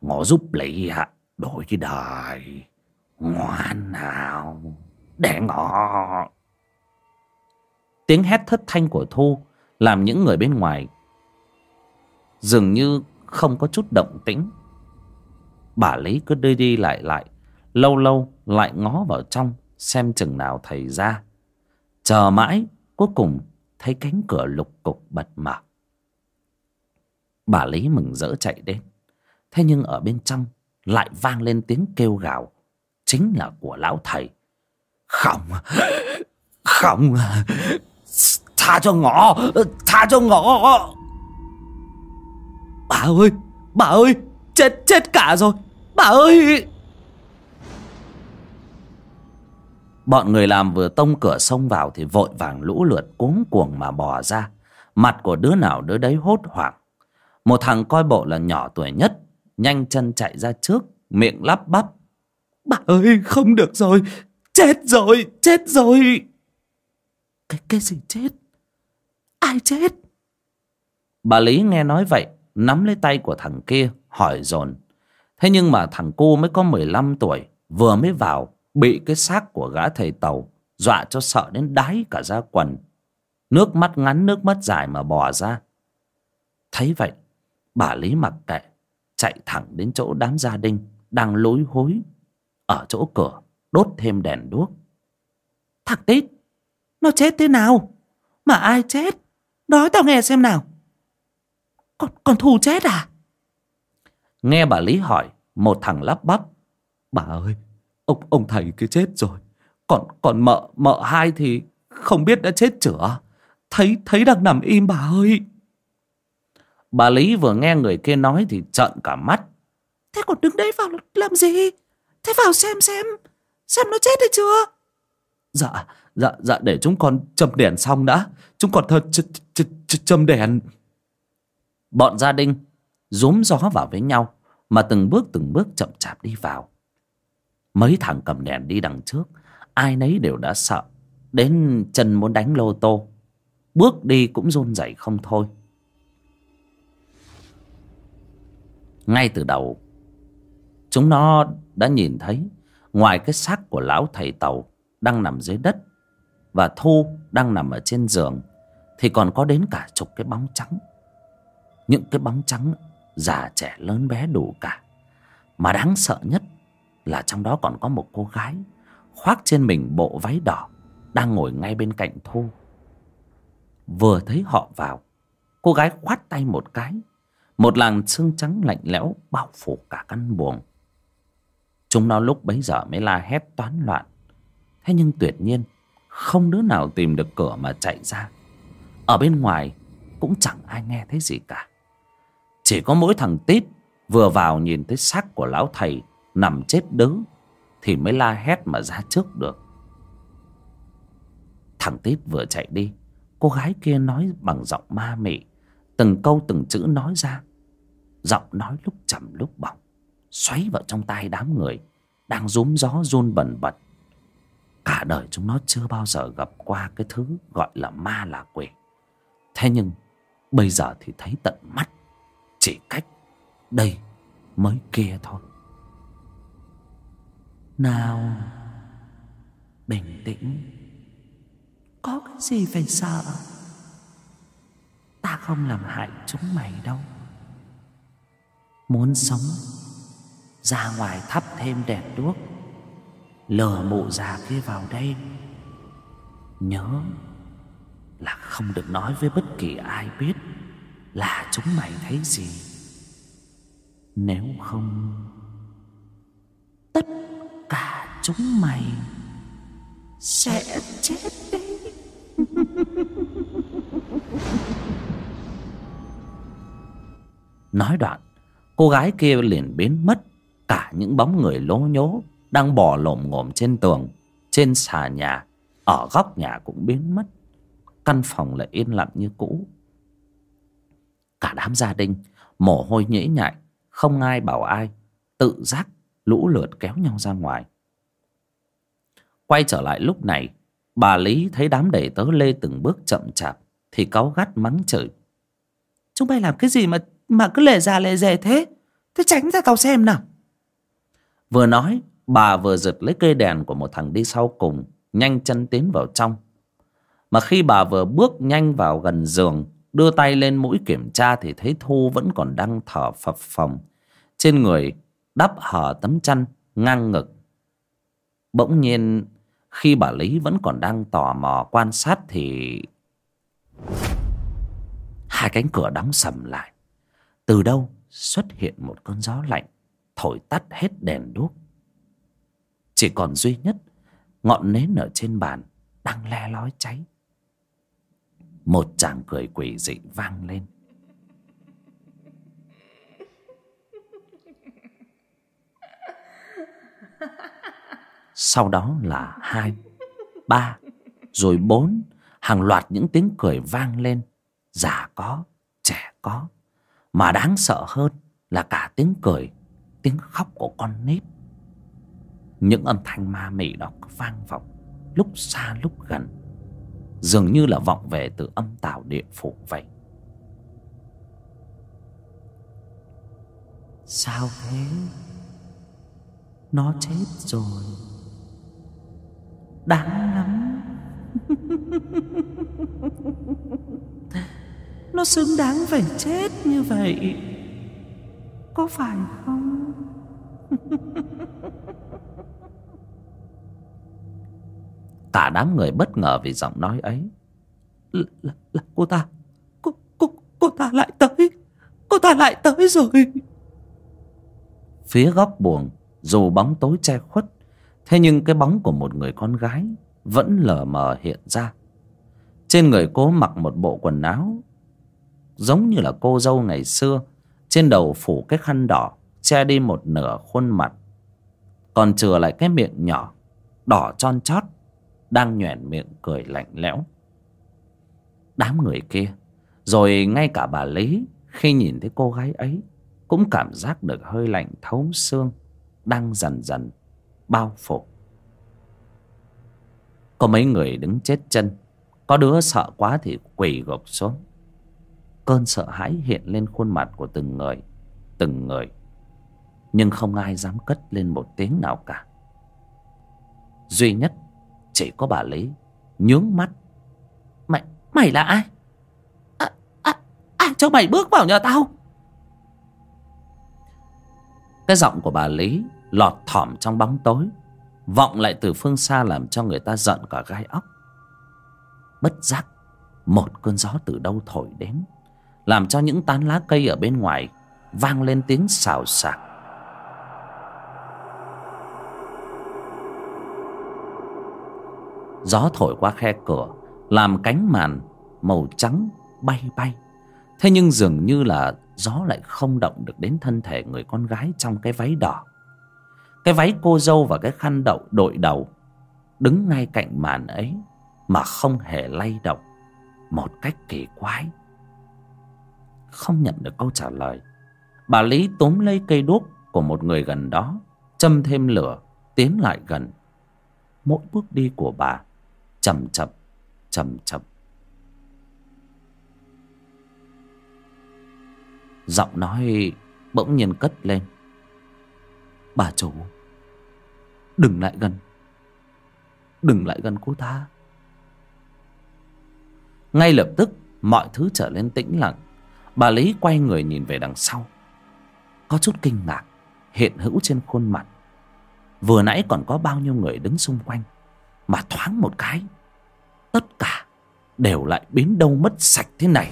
ngõ giúp lấy, đổi cái đời. Ngoan nào, để ngõ tiếng hét thất thanh của thu làm những người bên ngoài. Dường như không có chút động tĩnh. Bà lý cứ đi đi lại lại, lâu lâu lại ngó vào trong, xem chừng nào thầy ra. Chờ mãi, cuối cùng thấy cánh cửa lục cục bật mở. Bà lý mừng rỡ chạy đến. Thế nhưng ở bên trong lại vang lên tiếng kêu gào, chính là của lão thầy. Không không tha cho ngõ tha cho ngõ bà ơi bà ơi chết chết cả rồi bà ơi bọn người làm vừa tông cửa xông vào thì vội vàng lũ lượt cuống cuồng mà bò ra. Mặt của đứa nào đứa đấy hốt hoảng. Một thằng coi bộ là nhỏ tuổi nhất, nhanh chân chạy ra trước, miệng lắp bắp. Bà ơi, không được rồi, chết rồi chết rồi. Cái cái gì chết? Ai chết? Bà lý nghe nói vậy nắm lấy tay của thằng kia hỏi dồn. Thế nhưng mà thằng cu mới có mười lăm tuổi vừa mới vào bị cái xác của gã thầy tàu dọa cho sợ đến đáy cả ra quần. Nước mắt ngắn nước mắt dài mà bò ra. Thấy vậy bà lý mặc kệ chạy thẳng đến chỗ đám gia đình đang lối hối ở chỗ cửa đốt thêm đèn đuốc. Thằng tít nó chết thế nào? Mà ai chết nói tao nghe xem nào. Còn còn thù chết à? Nghe bà lý hỏi một thằng lắp bắp. Bà ơi ông ông thầy kia chết rồi. Còn còn mợ mợ hai thì không biết đã chết chữa. Thấy thấy đang nằm im bà ơi. Bà lý vừa nghe người kia nói thì trợn cả mắt. Thế còn đứng đấy vào làm gì? Thế vào xem xem. Xem nó chết hay chưa? Dạ dạ dạ để chúng con châm đèn xong đã. Chúng con thật ch châm đèn. Bọn gia đình rúm gió vào với nhau, mà từng bước từng bước chậm chạp đi vào. Mấy thằng cầm đèn đi đằng trước, ai nấy đều đã sợ. Đến chân muốn đánh lô tô, bước đi cũng run rẩy không thôi. Ngay từ đầu, chúng nó đã nhìn thấy ngoài cái xác của lão thầy tàu đang nằm dưới đất và thu đang nằm ở trên giường thì còn có đến cả chục cái bóng trắng. Những cái bóng trắng già trẻ lớn bé đủ cả. Mà đáng sợ nhất là trong đó còn có một cô gái khoác trên mình bộ váy đỏ đang ngồi ngay bên cạnh thu. Vừa thấy họ vào, cô gái khoát tay một cái. Một làn xương trắng lạnh lẽo bao phủ cả căn buồng. Chúng nó lúc bấy giờ mới la hét toán loạn. Thế nhưng tuyệt nhiên, không đứa nào tìm được cửa mà chạy ra ở bên ngoài cũng chẳng ai nghe thấy gì cả. Chỉ có mỗi thằng tít vừa vào nhìn thấy xác của lão thầy nằm chết đứng thì mới la hét mà ra trước được. Thằng tít vừa chạy đi, cô gái kia nói bằng giọng ma mị, từng câu từng chữ nói ra. Giọng nói lúc trầm lúc bỏng, xoáy vào trong tai đám người, đang rúm gió run bần bật. Cả đời chúng nó chưa bao giờ gặp qua cái thứ gọi là ma là quỷ thế nhưng, bây giờ thì thấy tận mắt, chỉ cách đây mới kia thôi. Nào, bình tĩnh. Có cái gì phải sợ? Ta không làm hại chúng mày đâu. Muốn sống, ra ngoài thắp thêm đèn đuốc lừa mụ già kia vào đây. Nhớ là không được nói với bất kỳ ai biết là chúng mày thấy gì. Nếu không, tất cả chúng mày sẽ chết đấy [laughs] nói đoạn, cô gái kia liền biến mất. Cả những bóng người lố nhố đang bò lồm ngồm trên tường, trên xà nhà, ở góc nhà cũng biến mất căn phòng lại yên lặng như cũ. Cả đám gia đình mồ hôi nhễ nhại, không ai bảo ai, tự giác lũ lượt kéo nhau ra ngoài. Quay trở lại lúc này, bà lý thấy đám đầy tớ lê từng bước chậm chạp thì cáu gắt mắng chửi. Chúng bay làm cái gì mà mà cứ lề ra lề dề thế? Thế tránh ra tao xem nào. Vừa nói, bà vừa giật lấy cây đèn của một thằng đi sau cùng, nhanh chân tiến vào trong mà khi bà vừa bước nhanh vào gần giường, đưa tay lên mũi kiểm tra thì thấy thu vẫn còn đang thở phập phồng. Trên người đắp hở tấm chăn, ngang ngực. Bỗng nhiên, khi bà lý vẫn còn đang tò mò quan sát thì hai cánh cửa đóng sầm lại. Từ đâu xuất hiện một cơn gió lạnh, thổi tắt hết đèn đuốc. Chỉ còn duy nhất, ngọn nến ở trên bàn đang le lói cháy một chàng cười quỷ dị vang lên. Sau đó là hai, ba, rồi bốn, hàng loạt những tiếng cười vang lên. Già có, trẻ có. Mà đáng sợ hơn là cả tiếng cười, tiếng khóc của con nít. Những âm thanh ma mị đó vang vọng, lúc xa lúc gần dường như là vọng về từ âm tào địa phủ vậy. Sao thế? Nó chết rồi. Đáng lắm. [laughs] Nó xứng đáng phải chết như vậy. Có phải không? [laughs] Cả đám người bất ngờ vì giọng nói ấy. L là, là cô ta cô, cô, cô ta lại tới Cô ta lại tới rồi. Phía góc buồng Dù bóng tối che khuất Thế nhưng cái bóng của một người con gái Vẫn lờ mờ hiện ra. Trên người cô mặc một bộ quần áo Giống như là cô dâu ngày xưa Trên đầu phủ cái khăn đỏ Che đi một nửa khuôn mặt. Còn chừa lại cái miệng nhỏ Đỏ tròn chót đang nhoẻn miệng cười lạnh lẽo. Đám người kia, Rồi ngay cả bà Lý, Khi nhìn thấy cô gái ấy, Cũng cảm giác được hơi lạnh thấu xương, Đang dần dần bao phủ. Có mấy người đứng chết chân, có đứa sợ quá thì quỳ gục xuống. Cơn sợ hãi hiện lên khuôn mặt của từng người từng người. Nhưng không ai dám cất lên một tiếng nào cả. Duy nhất chỉ có bà lý nhướng mắt. Mày mày là ai? À, à, ai cho mày bước vào nhà tao. Cái giọng của bà lý lọt thỏm trong bóng tối vọng lại từ phương xa làm cho người ta giận cả gai óc bất giác một cơn gió từ đâu thổi đến làm cho những tán lá cây ở bên ngoài vang lên tiếng xào xạc. Gió thổi qua khe cửa, làm cánh màn màu trắng bay bay. Thế nhưng dường như là gió lại không động được đến thân thể người con gái trong cái váy đỏ. Cái váy cô dâu và cái khăn đậu đội đầu đứng ngay cạnh màn ấy mà không hề lay động. Một cách kỳ quái. Không nhận được câu trả lời, bà lý túm lấy cây đuốc của một người gần đó, châm thêm lửa, tiến lại gần. Mỗi bước đi của bà chậm chậm chậm chậm. Giọng nói bỗng nhiên cất lên. Bà chủ, đừng lại gần. Đừng lại gần cô ta. Ngay lập tức, mọi thứ trở nên tĩnh lặng. Bà lý quay người nhìn về đằng sau. Có chút kinh ngạc, hiện hữu trên khuôn mặt. Vừa nãy còn có bao nhiêu người đứng xung quanh mà thoáng một cái tất cả đều lại biến đâu mất sạch thế này.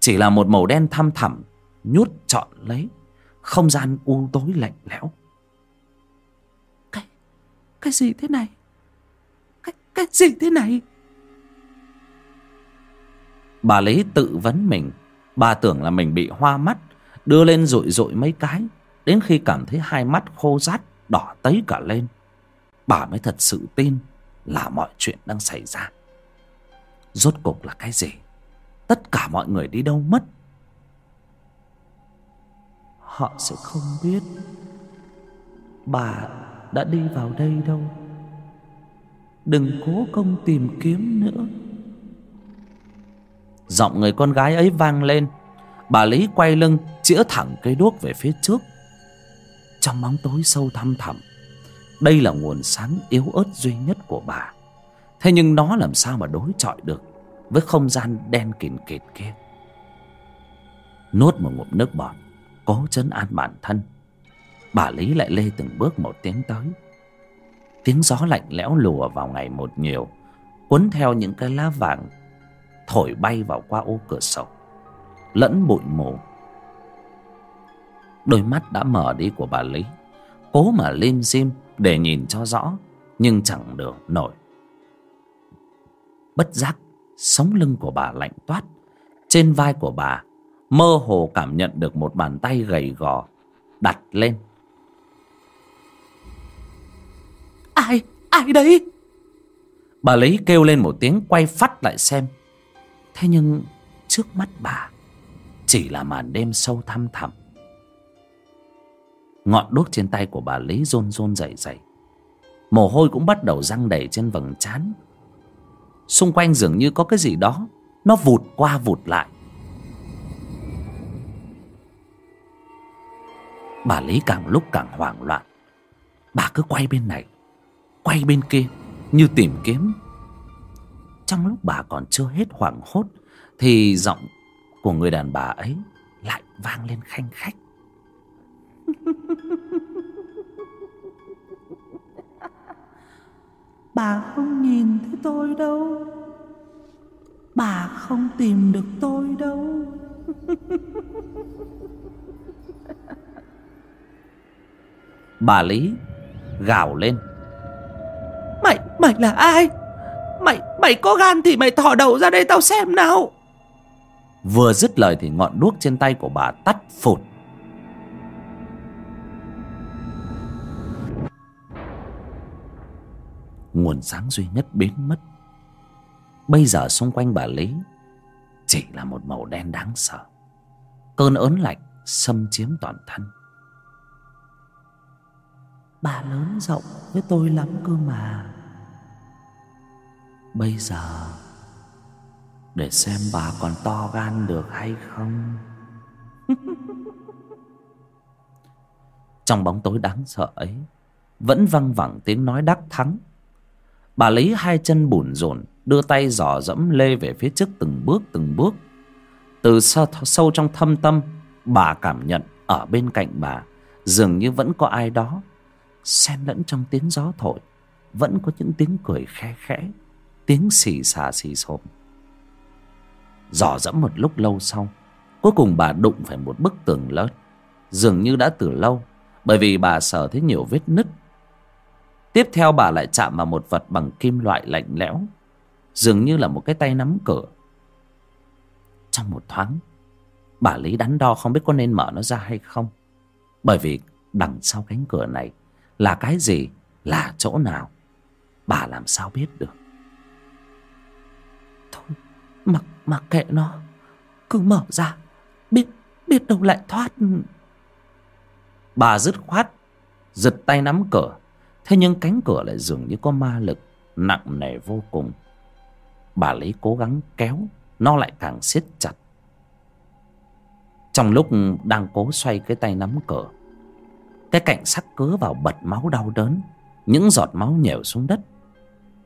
Chỉ là một màu đen thăm thẳm nhút trọn lấy không gian u tối lạnh lẽo. Cái cái gì thế này? Cái cái gì thế này? Bà lấy tự vấn mình. Bà tưởng là mình bị hoa mắt đưa lên rụi rụi mấy cái đến khi cảm thấy hai mắt khô rát đỏ tấy cả lên bà mới thật sự tin là mọi chuyện đang xảy ra. Rốt cục là cái gì? Tất cả mọi người đi đâu mất? Họ sẽ không biết bà đã đi vào đây đâu. Đừng cố công tìm kiếm nữa. Giọng người con gái ấy vang lên. Bà lý quay lưng chĩa thẳng cây đuốc về phía trước. Trong bóng tối sâu thăm thẳm đây là nguồn sáng yếu ớt duy nhất của bà. Thế nhưng nó làm sao mà đối chọi được với không gian đen kịt kịt kia nuốt một ngụm nước bọt, cố chấn an bản thân. Bà lý lại lê từng bước một tiến tới. Tiếng gió lạnh lẽo lùa vào ngày một nhiều, cuốn theo những cái lá vàng thổi bay vào qua ô cửa sổ, lẫn bụi mù. Đôi mắt đã mở đi của bà lý, cố mà lim dim để nhìn cho rõ nhưng chẳng được nổi. Bất giác sống lưng của bà lạnh toát. Trên vai của bà mơ hồ cảm nhận được một bàn tay gầy gò đặt lên. Ai ai đấy? Bà lý kêu lên một tiếng quay phát lại xem. Thế nhưng trước mắt bà chỉ là màn đêm sâu thăm thẳm ngọn đuốc trên tay của bà lý rôn rôn dày dày mồ hôi cũng bắt đầu răng đầy trên vầng trán. Xung quanh dường như có cái gì đó, nó vụt qua vụt lại. Bà lý càng lúc càng hoảng loạn. Bà cứ quay bên này, quay bên kia, như tìm kiếm. Trong lúc bà còn chưa hết hoảng hốt, thì giọng của người đàn bà ấy lại vang lên khanh khách. [laughs] bà không nhìn thấy tôi đâu. Bà không tìm được tôi đâu. [laughs] Bà lý gào lên. Mày mày là ai? Mày mày có gan thì mày thò đầu ra đây tao xem nào. Vừa dứt lời thì ngọn đuốc trên tay của bà tắt phụt nguồn sáng duy nhất biến mất. Bây giờ xung quanh bà lý chỉ là một màu đen đáng sợ. Cơn ớn lạnh xâm chiếm toàn thân. Bà lớn rộng với tôi lắm cơ mà. Bây giờ để xem bà còn to gan được hay không. [laughs] Trong bóng tối đáng sợ ấy vẫn văng vẳng tiếng nói đắc thắng bà lấy hai chân bủn rộn đưa tay dò dẫm lê về phía trước từng bước từng bước. Từ sâu, sâu trong thâm tâm bà cảm nhận ở bên cạnh bà dường như vẫn có ai đó. Xen lẫn trong tiếng gió thổi vẫn có những tiếng cười khe khẽ tiếng xì xà xì xồm dò dẫm một lúc lâu sau cuối cùng bà đụng phải một bức tường lớn dường như đã từ lâu bởi vì bà sờ thấy nhiều vết nứt tiếp theo bà lại chạm vào một vật bằng kim loại lạnh lẽo, dường như là một cái tay nắm cửa. Trong một thoáng, bà lý đắn đo không biết có nên mở nó ra hay không, bởi vì đằng sau cánh cửa này là cái gì, là chỗ nào, bà làm sao biết được. Thôi, mặc mặc kệ nó, cứ mở ra, biết biết đâu lại thoát. Bà dứt khoát, giật tay nắm cửa thế nhưng cánh cửa lại dường như có ma lực, nặng nề vô cùng. Bà lý cố gắng kéo, nó lại càng siết chặt. Trong lúc đang cố xoay cái tay nắm cửa, cái cạnh sắc cứa vào bật máu đau đớn, những giọt máu nhèo xuống đất,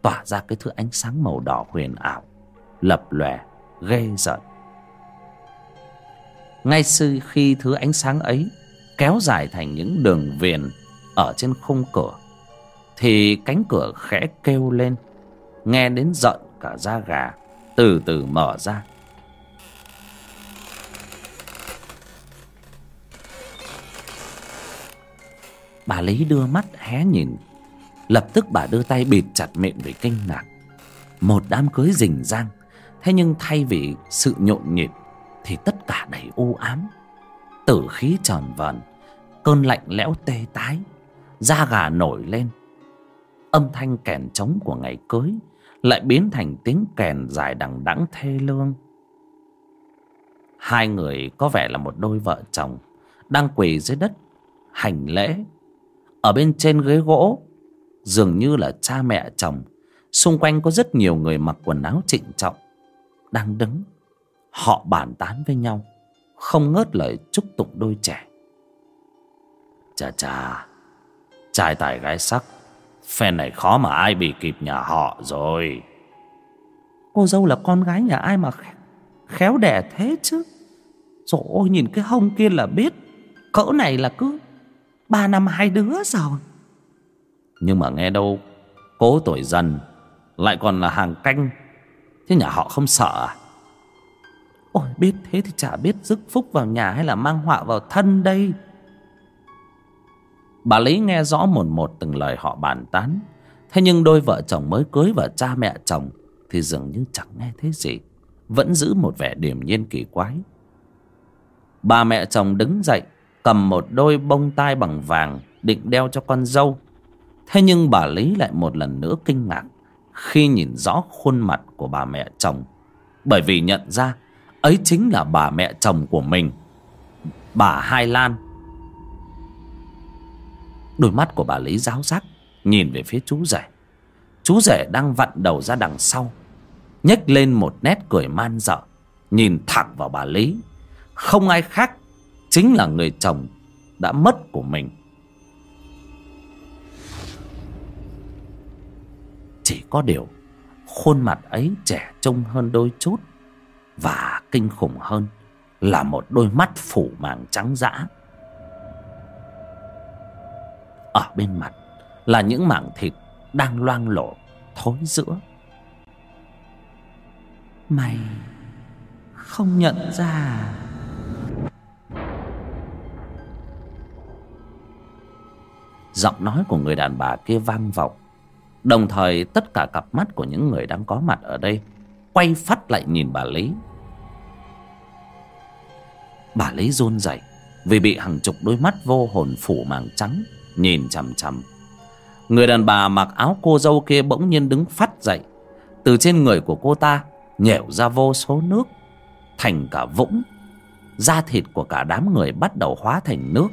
tỏa ra cái thứ ánh sáng màu đỏ huyền ảo, lập lòe, ghê rợn. Ngay sư khi thứ ánh sáng ấy kéo dài thành những đường viền ở trên khung cửa thì cánh cửa khẽ kêu lên, nghe đến giận cả da gà, từ từ mở ra. Bà lý đưa mắt hé nhìn, lập tức bà đưa tay bịt chặt miệng vì kinh ngạc. Một đám cưới rình rang, thế nhưng thay vì sự nhộn nhịp thì tất cả đầy u ám. Tử khí tròn vờn cơn lạnh lẽo tê tái, da gà nổi lên âm thanh kèn trống của ngày cưới lại biến thành tiếng kèn dài đằng đẵng thê lương. Hai người có vẻ là một đôi vợ chồng đang quỳ dưới đất, hành lễ. Ở bên trên ghế gỗ, dường như là cha mẹ chồng, xung quanh có rất nhiều người mặc quần áo trịnh trọng, đang đứng. Họ bàn tán với nhau, không ngớt lời chúc tụng đôi trẻ. Chà chà, trai tài gái sắc phen này khó mà ai bị kịp nhà họ rồi. Cô dâu là con gái nhà ai mà khéo đẻ thế chứ? Rồi ôi nhìn cái hông kia là biết cỡ này là cứ ba năm hai đứa rồi. Nhưng mà nghe đâu Cố tuổi dần Lại còn là hàng canh. Thế nhà họ không sợ à? Ôi biết thế thì chả biết rước phúc vào nhà hay là mang họa vào thân đây Bà Lý nghe rõ một một từng lời họ bàn tán. Thế nhưng đôi vợ chồng mới cưới và cha mẹ chồng Thì dường như chẳng nghe thấy gì. Vẫn giữ một vẻ điềm nhiên kỳ quái. Bà mẹ chồng đứng dậy, Cầm một đôi bông tai bằng vàng, Định đeo cho con dâu. Thế nhưng bà Lý lại một lần nữa kinh ngạc Khi nhìn rõ khuôn mặt của bà mẹ chồng. Bởi vì nhận ra Ấy chính là bà mẹ chồng của mình. Bà Hai Lan. Đôi mắt của bà Lý giáo giác Nhìn về phía chú rể. Chú rể đang vặn đầu ra đằng sau, nhếch lên một nét cười man dợ, Nhìn thẳng vào bà Lý. Không ai khác Chính là người chồng đã mất của mình. Chỉ có điều Khuôn mặt ấy trẻ trông hơn đôi chút Và kinh khủng hơn Là một đôi mắt phủ màng trắng dã. Ở bên mặt Là những mảng thịt Đang loang lổ, Thối giữa. Mày Không nhận ra à? Giọng nói của người đàn bà kia vang vọng, Đồng thời tất cả cặp mắt của những người đang có mặt ở đây Quay phát lại nhìn bà Lý. Bà Lý run rẩy Vì bị hàng chục đôi mắt vô hồn phủ màng trắng Nhìn chằm chằm. Người đàn bà mặc áo cô dâu kia bỗng nhiên đứng phát dậy. Từ trên người của cô ta Nhẻo ra vô số nước, Thành cả vũng. Da thịt của cả đám người bắt đầu hóa thành nước,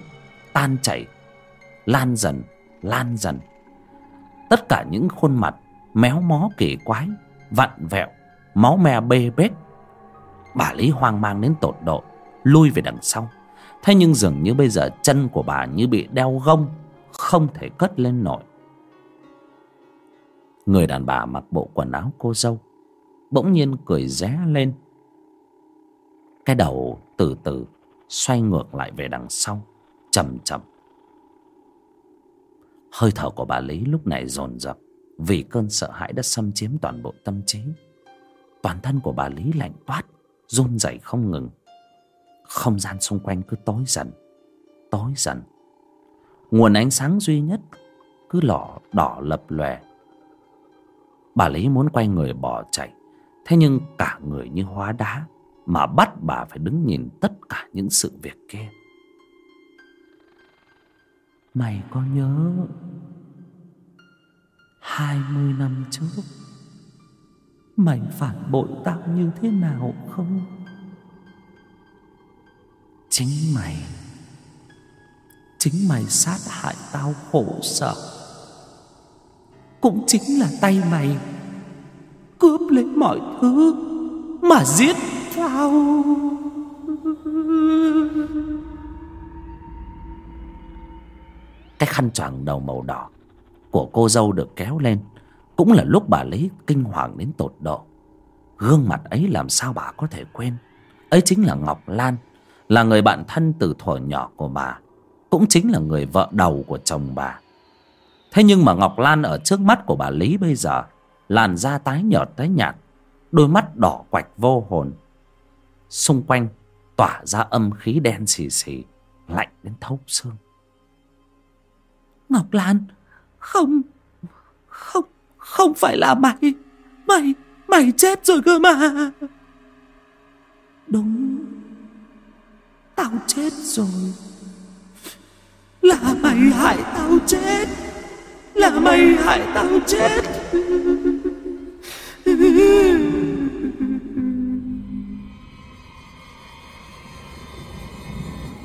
Tan chảy, Lan dần Lan dần. Tất cả những khuôn mặt Méo mó kỳ quái, Vặn vẹo, Máu me bê bết. Bà Lý hoang mang đến tột độ, Lui về đằng sau. Thế nhưng dường như bây giờ chân của bà như bị đeo gông không thể cất lên nổi. Người đàn bà mặc bộ quần áo cô dâu Bỗng nhiên cười ré lên. Cái đầu từ từ Xoay ngược lại về đằng sau, chậm chậm. Hơi thở của bà Lý lúc này dồn dập Vì cơn sợ hãi đã xâm chiếm toàn bộ tâm trí. Toàn thân của bà Lý lạnh toát, run rẩy không ngừng. Không gian xung quanh cứ tối dần Tối dần. Nguồn ánh sáng duy nhất Cứ lỏ đỏ lập lòe. Bà Lý muốn quay người bỏ chạy, Thế nhưng cả người như hóa đá Mà bắt bà phải đứng nhìn tất cả những sự việc kia. Mày có nhớ Hai mươi năm trước Mày phản bội tao như thế nào không? Chính mày Chính mày sát hại tao khổ sở. Cũng chính là tay mày Cướp lấy mọi thứ Mà giết tao. Cái khăn choàng đầu màu đỏ Của cô dâu được kéo lên Cũng là lúc bà lấy kinh hoàng đến tột độ. Gương mặt ấy làm sao bà có thể quên? Ấy chính là Ngọc Lan, Là người bạn thân từ thuở nhỏ của bà. Cũng chính là người vợ đầu của chồng bà. Thế nhưng mà Ngọc Lan ở trước mắt của bà Lý bây giờ Làn da tái nhợt tái nhạt, Đôi mắt đỏ quạch vô hồn. Xung quanh tỏa ra âm khí đen xì xì, Lạnh đến thấu xương. Ngọc Lan, Không Không Không phải là mày. Mày Mày chết rồi cơ mà. Đúng, Tao chết rồi. Là mày hại tao chết. Là mày hại tao chết.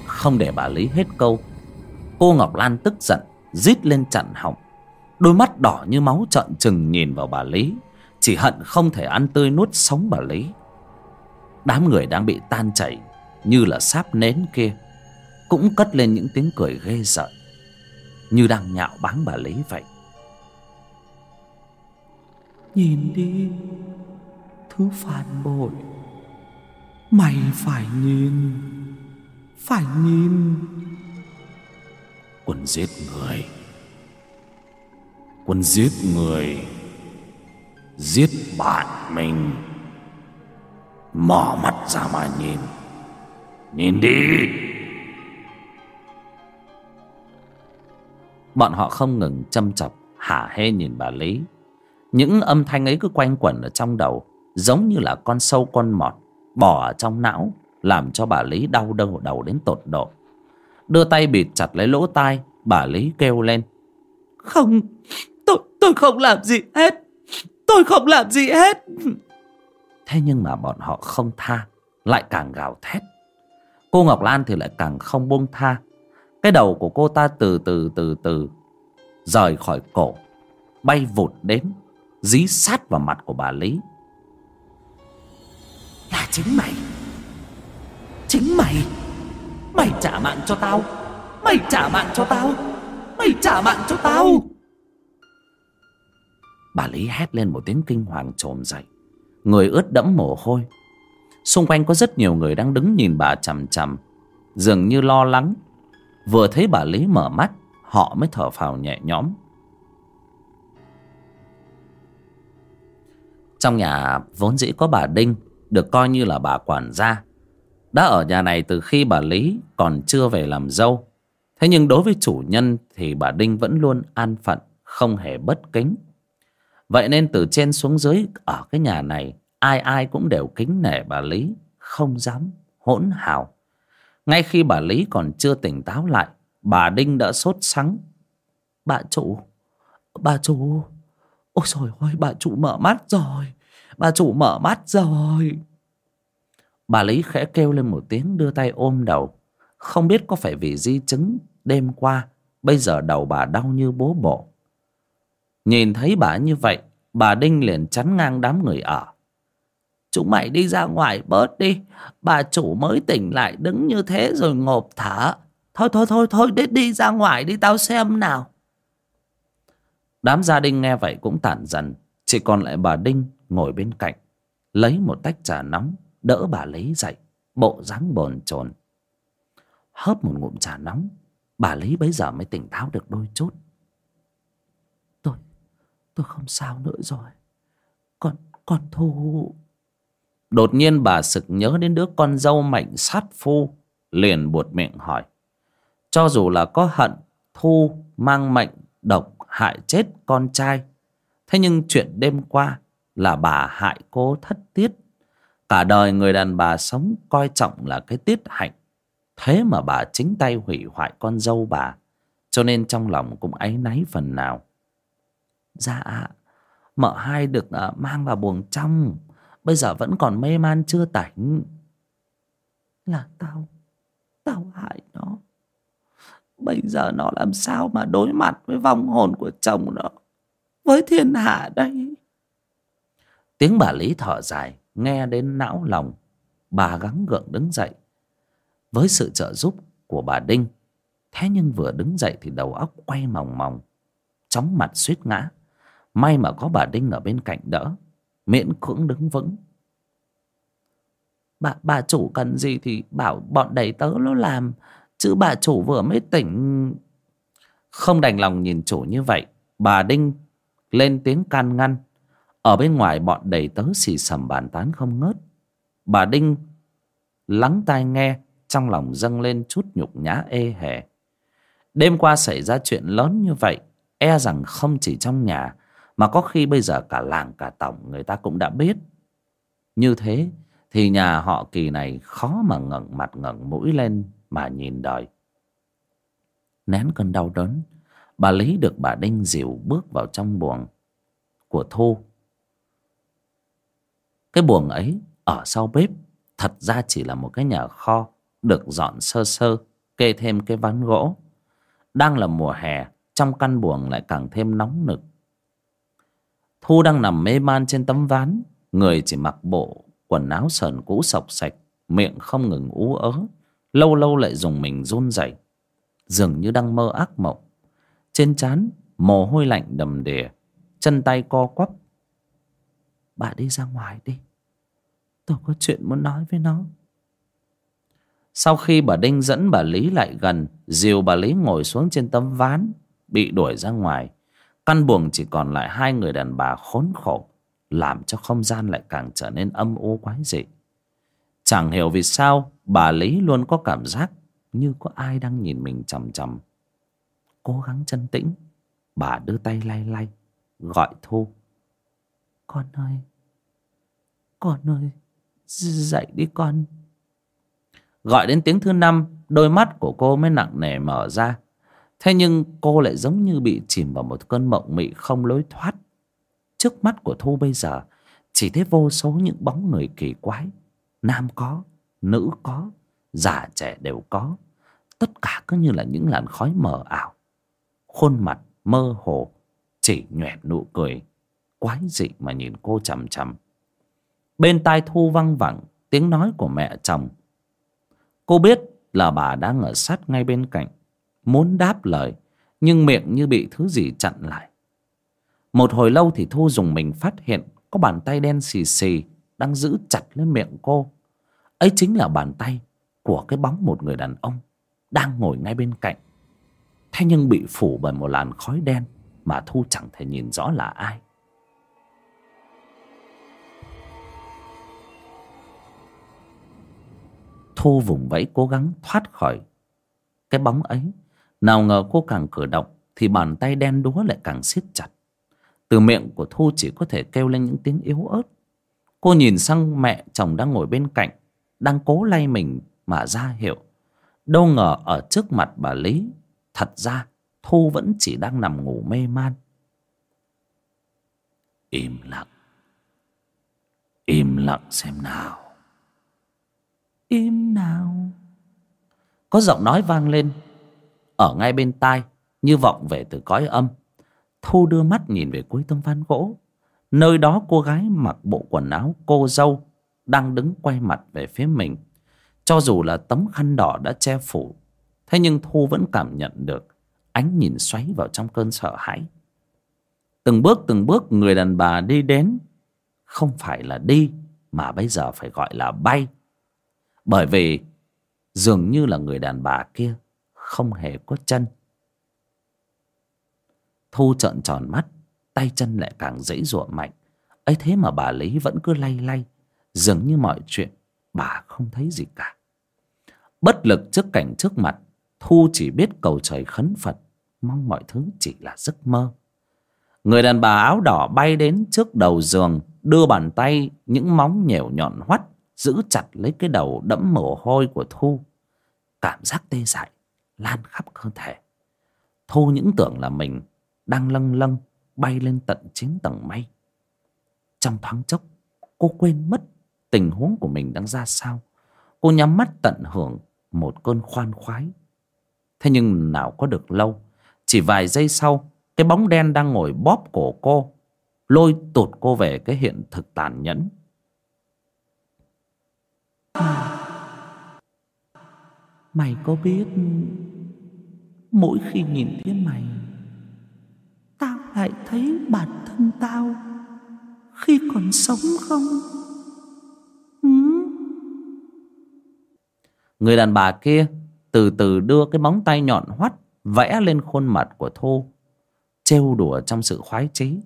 Không để bà Lý hết câu, Cô Ngọc Lan tức giận, rít lên chặn họng. Đôi mắt đỏ như máu trợn trừng nhìn vào bà lý, chỉ hận không thể ăn tươi nuốt sống bà lý. Đám người đang bị tan chảy như là sáp nến kia cũng cất lên những tiếng cười ghê rợn như đang nhạo báng bà lý vậy. Nhìn đi thứ phản bội mày phải nhìn phải nhìn. Quân giết người Quân giết người Giết bạn mình. Mở mắt ra mà nhìn Nhìn đi Bọn họ không ngừng châm chọc Hả hê nhìn bà Lý. Những âm thanh ấy cứ quanh quẩn ở trong đầu Giống như là con sâu con mọt Bỏ ở trong não Làm cho bà Lý đau đầu đầu đến tột độ. Đưa tay bịt chặt lấy lỗ tai Bà Lý kêu lên. Không Tôi, tôi không làm gì hết. Tôi không làm gì hết. Thế nhưng mà bọn họ không tha Lại càng gào thét. Cô Ngọc Lan thì lại càng không buông tha Cái đầu của cô ta từ từ từ từ Rời khỏi cổ Bay vụt đến Dí sát vào mặt của bà Lý. Là chính mày. Chính mày. Mày trả mạng cho tao. Mày trả mạng cho tao. Mày trả mạng cho tao. Bà Lý hét lên một tiếng kinh hoàng trồm dậy. Người ướt đẫm mồ hôi. Xung quanh có rất nhiều người đang đứng nhìn bà chằm chằm Dường như lo lắng Vừa thấy bà Lý mở mắt, Họ mới thở phào nhẹ nhõm. Trong nhà vốn dĩ có bà Đinh, Được coi như là bà quản gia. Đã ở nhà này từ khi bà Lý còn chưa về làm dâu. Thế nhưng đối với chủ nhân Thì bà Đinh vẫn luôn an phận, Không hề bất kính. Vậy nên từ trên xuống dưới, Ở cái nhà này, Ai ai cũng đều kính nể bà Lý, Không dám hỗn hào. Ngay khi bà Lý còn chưa tỉnh táo lại, Bà Đinh đã sốt sắng. Bà chủ Bà chủ. Ôi trời ơi, bà chủ mở mắt rồi, Bà chủ mở mắt rồi. Bà Lý khẽ kêu lên một tiếng, đưa tay ôm đầu. Không biết có phải vì di chứng đêm qua, Bây giờ đầu bà đau như bố bộ. Nhìn thấy bà như vậy, Bà Đinh liền chắn ngang đám người ở. Chúng mày đi ra ngoài bớt đi. Bà chủ mới tỉnh lại đứng như thế rồi ngộp thở Thôi thôi thôi thôi đi, đi ra ngoài đi tao xem nào. Đám gia đình nghe vậy cũng tản dần. Chỉ còn lại bà Đinh ngồi bên cạnh Lấy một tách trà nóng Đỡ bà lấy dậy Bộ dáng bồn chồn. Hớp một ngụm trà nóng Bà Lý bấy giờ mới tỉnh táo được đôi chút. Tôi Tôi không sao nữa rồi. Con Con Thu. Đột nhiên bà sực nhớ đến đứa con dâu mạnh sát phu, Liền buột miệng hỏi. Cho dù là có hận, Thu, mang mệnh, độc, hại chết con trai, Thế nhưng chuyện đêm qua Là bà hại cô thất tiết. Cả đời người đàn bà sống coi trọng là cái tiết hạnh. Thế mà bà chính tay hủy hoại con dâu bà, Cho nên trong lòng cũng áy náy phần nào. Dạ Mợ hai được à, mang vào buồng trong. Bây giờ vẫn còn mê man chưa tỉnh Là tao Tao hại nó. Bây giờ nó làm sao mà đối mặt với vong hồn của chồng nó? Với thiên hạ đây. Tiếng bà Lý thở dài Nghe đến não lòng. Bà gắng gượng đứng dậy. Với sự trợ giúp của bà Đinh Thế nhưng vừa đứng dậy thì đầu óc quay mòng mòng Chóng mặt suýt ngã. May mà có bà Đinh ở bên cạnh đỡ Miễn cưỡng đứng vững. Bà, bà chủ cần gì thì bảo bọn đầy tớ nó làm Chứ bà chủ vừa mới tỉnh. Không đành lòng nhìn chủ như vậy Bà Đinh lên tiếng can ngăn. Ở bên ngoài bọn đầy tớ xì xầm bàn tán không ngớt. Bà Đinh lắng tai nghe Trong lòng dâng lên chút nhục nhã ê hề. Đêm qua xảy ra chuyện lớn như vậy E rằng không chỉ trong nhà mà có khi bây giờ cả làng, cả tổng người ta cũng đã biết. Như thế Thì nhà họ kỳ này khó mà ngẩng mặt ngẩng mũi lên mà nhìn đời. Nén cơn đau đớn, bà lý được bà đinh dìu bước vào trong buồng của thu. Cái buồng ấy ở sau bếp, thật ra chỉ là một cái nhà kho được dọn sơ sơ, kê thêm cái ván gỗ. Đang là mùa hè, trong căn buồng lại càng thêm nóng nực thu đang nằm mê man trên tấm ván. Người chỉ mặc bộ quần áo sờn cũ sọc sạch, miệng không ngừng ú ớ, lâu lâu lại dùng mình run rẩy, dường như đang mơ ác mộng. Trên trán, mồ hôi lạnh đầm đìa, chân tay co quắp. Bà đi ra ngoài đi, tôi có chuyện muốn nói với nó. Sau khi bà đinh dẫn bà lý lại gần, dìu bà lý ngồi xuống trên tấm ván, bị đuổi ra ngoài. Căn buồng chỉ còn lại hai người đàn bà khốn khổ, Làm cho không gian lại càng trở nên âm u quái dị. Chẳng hiểu vì sao bà Lý luôn có cảm giác Như có ai đang nhìn mình chằm chằm. Cố gắng chân tĩnh, Bà đưa tay lay lay, Gọi Thu. Con ơi Con ơi, Dậy đi con. Gọi đến tiếng thứ năm, Đôi mắt của cô mới nặng nề mở ra. Thế nhưng cô lại giống như bị chìm vào một cơn mộng mị không lối thoát. Trước mắt của Thu bây giờ Chỉ thấy vô số những bóng người kỳ quái. Nam có, nữ có, già trẻ đều có. Tất cả cứ như là những làn khói mờ ảo. Khuôn mặt mơ hồ Chỉ nhoẹt nụ cười Quái dị mà nhìn cô chằm chằm. Bên tai Thu văng vẳng Tiếng nói của mẹ chồng. Cô biết là bà đang ở sát ngay bên cạnh. Muốn đáp lời, Nhưng miệng như bị thứ gì chặn lại. Một hồi lâu thì Thu dùng mình phát hiện Có bàn tay đen xì xì Đang giữ chặt lên miệng cô. Ấy chính là bàn tay Của cái bóng một người đàn ông Đang ngồi ngay bên cạnh. Thế nhưng bị phủ bởi một làn khói đen Mà Thu chẳng thể nhìn rõ là ai. Thu vùng vẫy cố gắng thoát khỏi cái bóng ấy. Nào ngờ cô càng cử động thì bàn tay đen đúa lại càng siết chặt. Từ miệng của Thu chỉ có thể kêu lên những tiếng yếu ớt. Cô nhìn sang mẹ chồng đang ngồi bên cạnh, đang cố lay mình mà ra hiệu. Đâu ngờ ở trước mặt bà Lý, thật ra Thu vẫn chỉ đang nằm ngủ mê man. Im lặng. Im lặng xem nào. Im nào. Có giọng nói vang lên ở ngay bên tai, Như vọng về từ cõi âm. Thu đưa mắt nhìn về cuối tấm ván gỗ. Nơi đó cô gái mặc bộ quần áo cô dâu Đang đứng quay mặt về phía mình. Cho dù là tấm khăn đỏ đã che phủ, Thế nhưng Thu vẫn cảm nhận được Ánh nhìn xoáy vào trong cơn sợ hãi. Từng bước từng bước người đàn bà đi đến, Không phải là đi, Mà bây giờ phải gọi là bay. Bởi vì Dường như là người đàn bà kia không hề có chân. Thu trợn tròn mắt, Tay chân lại càng dãy giụa mạnh. Ấy thế mà bà Lý vẫn cứ lay lay, Dường như mọi chuyện Bà không thấy gì cả. Bất lực trước cảnh trước mặt, Thu chỉ biết cầu trời khấn Phật, Mong mọi thứ chỉ là giấc mơ. Người đàn bà áo đỏ bay đến trước đầu giường, Đưa bàn tay, những móng nhèo nhọn hoắt, giữ chặt lấy cái đầu đẫm mồ hôi của Thu. Cảm giác tê dại lan khắp cơ thể. Thu những tưởng là mình đang lâng lâng bay lên tận chín tầng mây. Trong thoáng chốc, cô quên mất tình huống của mình đang ra sao. Cô nhắm mắt tận hưởng một cơn khoan khoái. Thế nhưng nào có được lâu, chỉ vài giây sau, cái bóng đen đang ngồi bóp cổ cô, lôi tụt cô về cái hiện thực tàn nhẫn. Mày có biết Mỗi khi nhìn thấy mày, Tao lại thấy bản thân tao. Khi còn sống không? Ừ? Người đàn bà kia Từ từ đưa cái móng tay nhọn hoắt, Vẽ lên khuôn mặt của Thu, Trêu đùa trong sự khoái chí.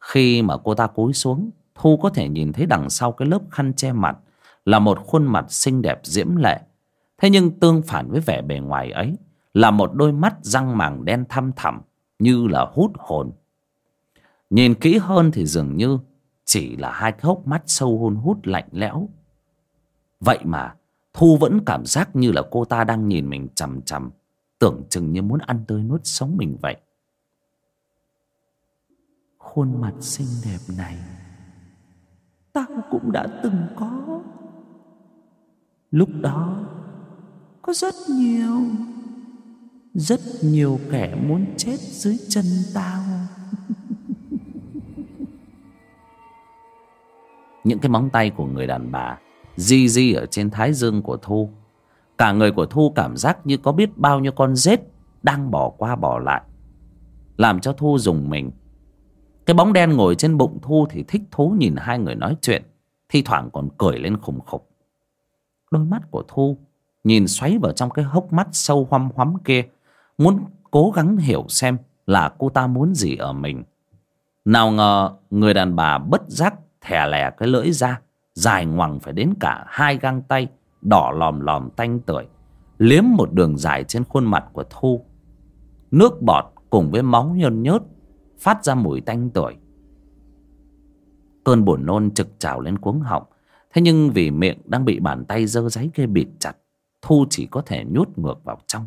Khi mà cô ta cúi xuống, Thu có thể nhìn thấy đằng sau cái lớp khăn che mặt Là một khuôn mặt xinh đẹp diễm lệ. Thế nhưng tương phản với vẻ bề ngoài ấy là một đôi mắt răng màng đen thăm thẳm Như là hút hồn. Nhìn kỹ hơn thì dường như Chỉ là hai cái hốc mắt sâu hôn hút lạnh lẽo. Vậy mà, Thu vẫn cảm giác như là cô ta đang nhìn mình chằm chằm, Tưởng chừng như muốn ăn tươi nuốt sống mình vậy. Khuôn mặt xinh đẹp này Tao cũng đã từng có. Lúc đó, có rất nhiều rất nhiều kẻ muốn chết dưới chân tao. Những cái móng tay của người đàn bà, di di ở trên thái dương của thu. Cả người của thu cảm giác như có biết bao nhiêu con rết đang bỏ qua bỏ lại. Làm cho thu dùng mình. Cái bóng đen ngồi trên bụng thu thì thích thú nhìn hai người nói chuyện, thi thoảng còn cười lên khùng khục. Đôi mắt của thu nhìn xoáy vào trong cái hốc mắt sâu hoăm hoắm kia muốn cố gắng hiểu xem là cô ta muốn gì ở mình. Nào ngờ, người đàn bà bất giác thè lè cái lưỡi ra, dài ngoằng phải đến cả hai găng tay, đỏ lòm lòm tanh tưởi, liếm một đường dài trên khuôn mặt của thu. Nước bọt cùng với máu nhơn nhớt phát ra mùi tanh tưởi. Cơn buồn nôn trực trào lên cuống họng, thế nhưng vì miệng đang bị bàn tay dơ giấy kia bịt chặt, thu chỉ có thể nhốt ngược vào trong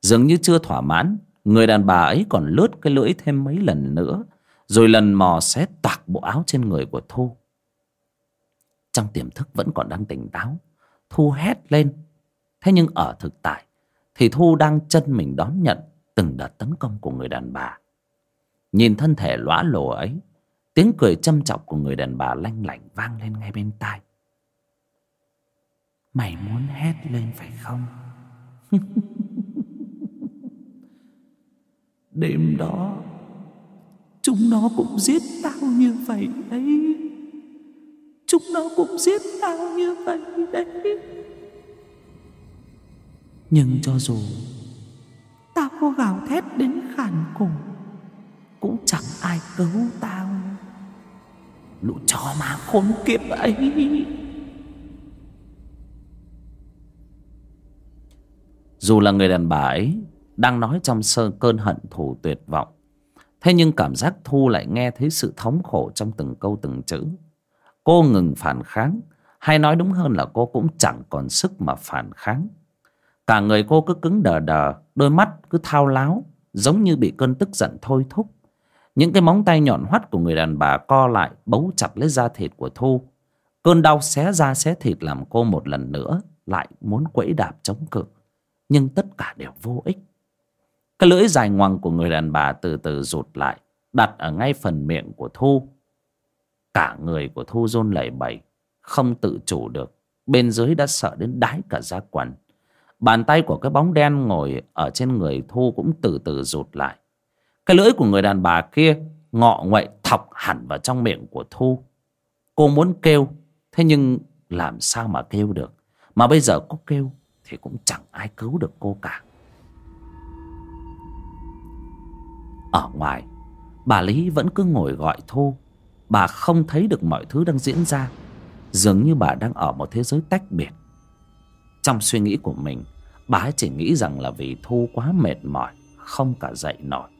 dường như chưa thỏa mãn, người đàn bà ấy còn lướt cái lưỡi thêm mấy lần nữa, rồi lần mò xé toạc bộ áo trên người của thu. Trong tiềm thức vẫn còn đang tỉnh táo, thu hét lên. Thế nhưng ở thực tại, thì thu đang chân mình đón nhận từng đợt tấn công của người đàn bà. Nhìn thân thể lõa lồ ấy, tiếng cười châm chọc của người đàn bà lanh lảnh vang lên ngay bên tai. Mày muốn hét lên phải không? [laughs] đêm đó, chúng nó cũng giết tao như vậy đấy. Chúng nó cũng giết tao như vậy đấy. Nhưng cho dù tao có gào thét đến khàn cổ cũng chẳng ai cứu tao. Lũ chó má khốn kiếp ấy. Dù là người đàn bà ấy đang nói trong sơ cơn hận thù tuyệt vọng. Thế nhưng cảm giác thu lại nghe thấy sự thống khổ trong từng câu từng chữ. Cô ngừng phản kháng, hay nói đúng hơn là cô cũng chẳng còn sức mà phản kháng. Cả người cô cứ cứng đờ đờ, đôi mắt cứ thao láo, giống như bị cơn tức giận thôi thúc. Những cái móng tay nhọn hoắt của người đàn bà co lại, bấu chặt lấy da thịt của thu. Cơn đau xé da xé thịt làm cô một lần nữa lại muốn quẫy đạp chống cự. Nhưng tất cả đều vô ích cái lưỡi dài ngoằng của người đàn bà từ từ rụt lại, đặt ở ngay phần miệng của thu. Cả người của thu rôn lẩy bẩy, không tự chủ được. Bên dưới đã sợ đến đái cả da quần. Bàn tay của cái bóng đen ngồi ở trên người thu cũng từ từ rụt lại. Cái lưỡi của người đàn bà kia ngọ nguậy thọc hẳn vào trong miệng của thu. Cô muốn kêu, thế nhưng làm sao mà kêu được? Mà bây giờ có kêu thì cũng chẳng ai cứu được cô cả. Ở ngoài, bà lý vẫn cứ ngồi gọi thu bà không thấy được mọi thứ đang diễn ra. Dường như bà đang ở một thế giới tách biệt. Trong suy nghĩ của mình, bà ấy chỉ nghĩ rằng là vì thu quá mệt mỏi, không cả dậy nổi.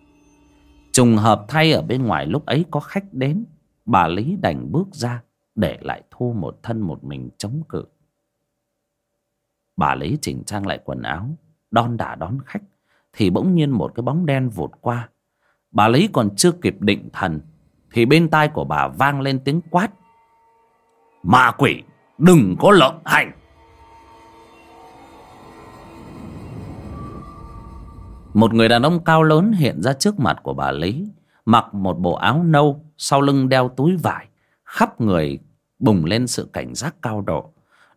Trùng hợp thay ở bên ngoài lúc ấy có khách đến, bà lý đành bước ra để lại thu một thân một mình chống cự. Bà lý chỉnh trang lại quần áo, đon đả đón khách, thì bỗng nhiên một cái bóng đen vụt qua bà lý còn chưa kịp định thần, thì bên tai của bà vang lên tiếng quát. Ma quỷ, đừng có lợn hành. Một người đàn ông cao lớn hiện ra trước mặt của bà lý, mặc một bộ áo nâu, sau lưng đeo túi vải, khắp người bùng lên sự cảnh giác cao độ.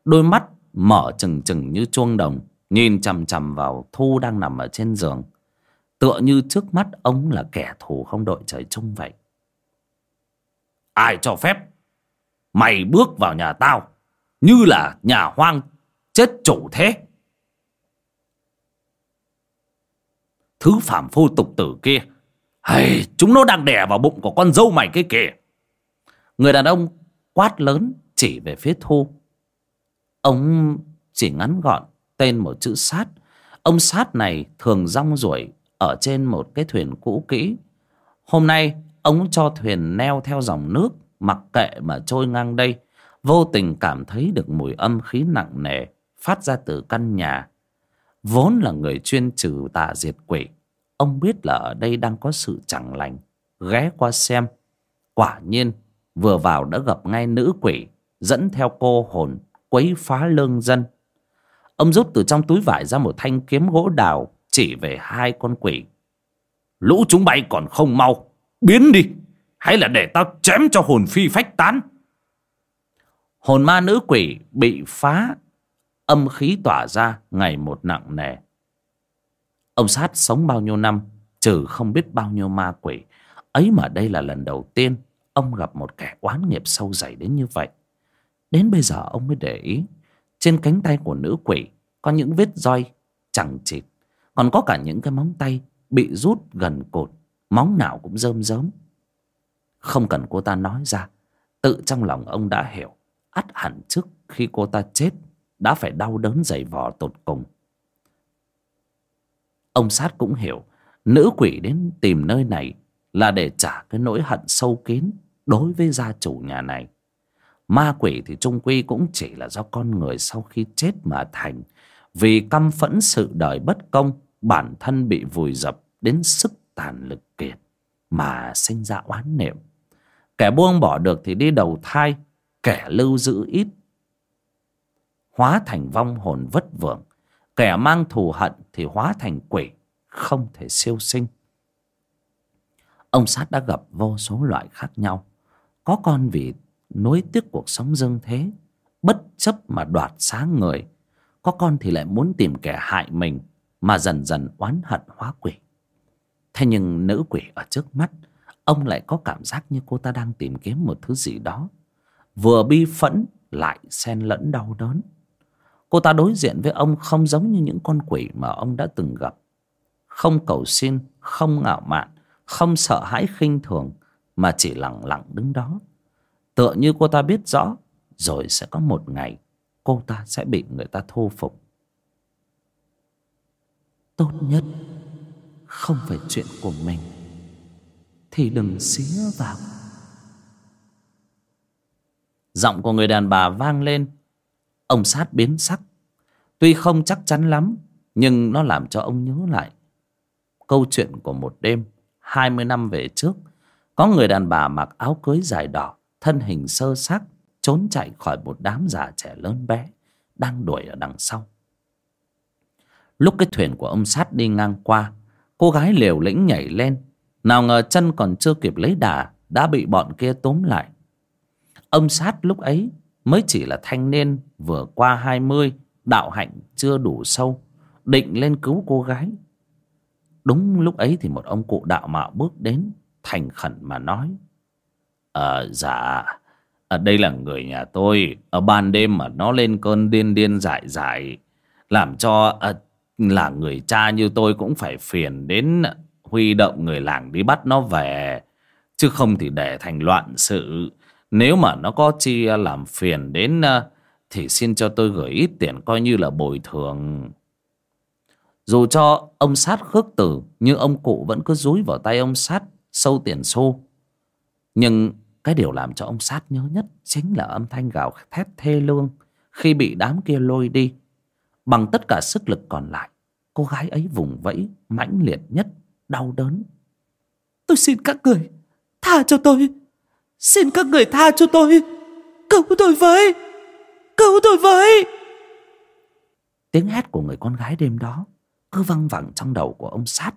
Đôi mắt mở trừng trừng như chuông đồng, nhìn chằm chằm vào thu đang nằm ở trên giường tựa như trước mắt ông là kẻ thù không đội trời chung vậy. Ai cho phép mày bước vào nhà tao như là nhà hoang chết chủ thế? Thứ phạm phu tục tử kia hay chúng nó đang đè vào bụng của con dâu mày cái kìa. Người đàn ông quát lớn chỉ về phía thu. Ông chỉ ngắn gọn tên một chữ sát. Ông sát này thường rong ruổi ở trên một cái thuyền cũ kỹ. Hôm nay, ông cho thuyền neo theo dòng nước, mặc kệ mà trôi ngang đây. Vô tình cảm thấy được mùi âm khí nặng nề phát ra từ căn nhà. Vốn là người chuyên trừ tà diệt quỷ, ông biết là ở đây đang có sự chẳng lành, ghé qua xem. Quả nhiên, vừa vào đã gặp ngay nữ quỷ, dẫn theo cô hồn quấy phá lương dân. Ông rút từ trong túi vải ra một thanh kiếm gỗ đào chỉ về hai con quỷ. Lũ chúng bay còn không mau, biến đi. Hay là để tao chém cho hồn phi phách tán. Hồn ma nữ quỷ bị phá, âm khí tỏa ra, ngày một nặng nề. Ông sát sống bao nhiêu năm, trừ không biết bao nhiêu ma quỷ. Ấy mà đây là lần đầu tiên ông gặp một kẻ oán nghiệp sâu dày đến như vậy. Đến bây giờ ông mới để ý, trên cánh tay của nữ quỷ có những vết roi chẳng chịt còn có cả những cái móng tay bị rút gần cột, móng nào cũng rơm rớm. Không cần cô ta nói ra, tự trong lòng ông đã hiểu, ắt hẳn trước khi cô ta chết đã phải đau đớn dày vò tột cùng. Ông sát cũng hiểu, nữ quỷ đến tìm nơi này là để trả cái nỗi hận sâu kín đối với gia chủ nhà này. Ma quỷ thì trung quy cũng chỉ là do con người sau khi chết mà thành, vì căm phẫn sự đời bất công bản thân bị vùi dập đến sức tàn lực kiệt mà sinh ra oán niệm. Kẻ buông bỏ được thì đi đầu thai, kẻ lưu giữ ít, hóa thành vong hồn vất vưởng. Kẻ mang thù hận thì hóa thành quỷ, không thể siêu sinh. Ông sát đã gặp vô số loại khác nhau. Có con vì nối tiếc cuộc sống dương thế, bất chấp mà đoạt sáng người. Có con thì lại muốn tìm kẻ hại mình mà dần dần oán hận hóa quỷ. Thế nhưng nữ quỷ ở trước mắt, ông lại có cảm giác như cô ta đang tìm kiếm một thứ gì đó. Vừa bi phẫn lại xen lẫn đau đớn. Cô ta đối diện với ông không giống như những con quỷ mà ông đã từng gặp. Không cầu xin, không ngạo mạn, không sợ hãi khinh thường, mà chỉ lặng lặng đứng đó. Tựa như cô ta biết rõ, rồi sẽ có một ngày cô ta sẽ bị người ta thu phục tốt nhất. Không phải chuyện của mình, thì đừng xía vào. Giọng của người đàn bà vang lên. Ông sát biến sắc. Tuy không chắc chắn lắm, nhưng nó làm cho ông nhớ lại câu chuyện của một đêm hai mươi năm về trước. Có người đàn bà mặc áo cưới dài đỏ, thân hình sơ xác, trốn chạy khỏi một đám già trẻ lớn bé đang đuổi ở đằng sau lúc cái thuyền của ông sát đi ngang qua cô gái liều lĩnh nhảy lên. Nào ngờ chân còn chưa kịp lấy đà đã bị bọn kia tóm lại. Ông sát lúc ấy mới chỉ là thanh niên vừa qua hai mươi đạo hạnh chưa đủ sâu định lên cứu cô gái. Đúng lúc ấy thì một ông cụ đạo mạo bước đến thành khẩn mà nói ờ dạ à, đây là người nhà tôi. Ở ban đêm mà nó lên cơn điên điên dại dại làm cho à, là người cha như tôi cũng phải phiền đến huy động người làng đi bắt nó về, chứ không thì để thành loạn sự. Nếu mà nó có chi làm phiền đến ờ, thì xin cho tôi gửi ít tiền coi như là bồi thường. Dù cho ông sát khước từ, nhưng ông cụ vẫn cứ dúi vào tay ông sát, sâu tiền xu. Nhưng cái điều làm cho ông sát nhớ nhất chính là âm thanh gào thét thê lương khi bị đám kia lôi đi bằng tất cả sức lực còn lại, cô gái ấy vùng vẫy, mãnh liệt nhất, đau đớn. Tôi xin các người tha cho tôi. Xin các người tha cho tôi. Cứu tôi với. Cứu tôi với. Tiếng hét của người con gái đêm đó cứ văng vẳng trong đầu của ông sát.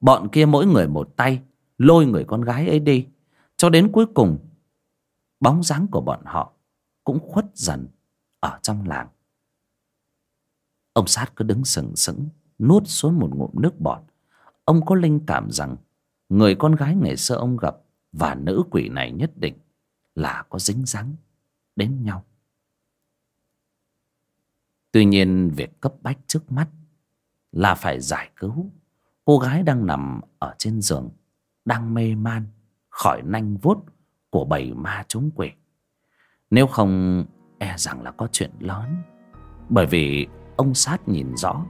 Bọn kia mỗi người một tay, lôi người con gái ấy đi, cho đến cuối cùng, bóng dáng của bọn họ cũng khuất dần ở trong làng ông sát cứ đứng sừng sững, nuốt xuống một ngụm nước bọt. Ông có linh cảm rằng người con gái ngày xưa ông gặp và nữ quỷ này nhất định là có dính dáng đến nhau. Tuy nhiên, việc cấp bách trước mắt là phải giải cứu. Cô gái đang nằm ở trên giường, đang mê man khỏi nanh vuốt của bầy ma chúng quỷ. Nếu không e rằng là có chuyện lớn. Bởi vì ông sát nhìn rõ,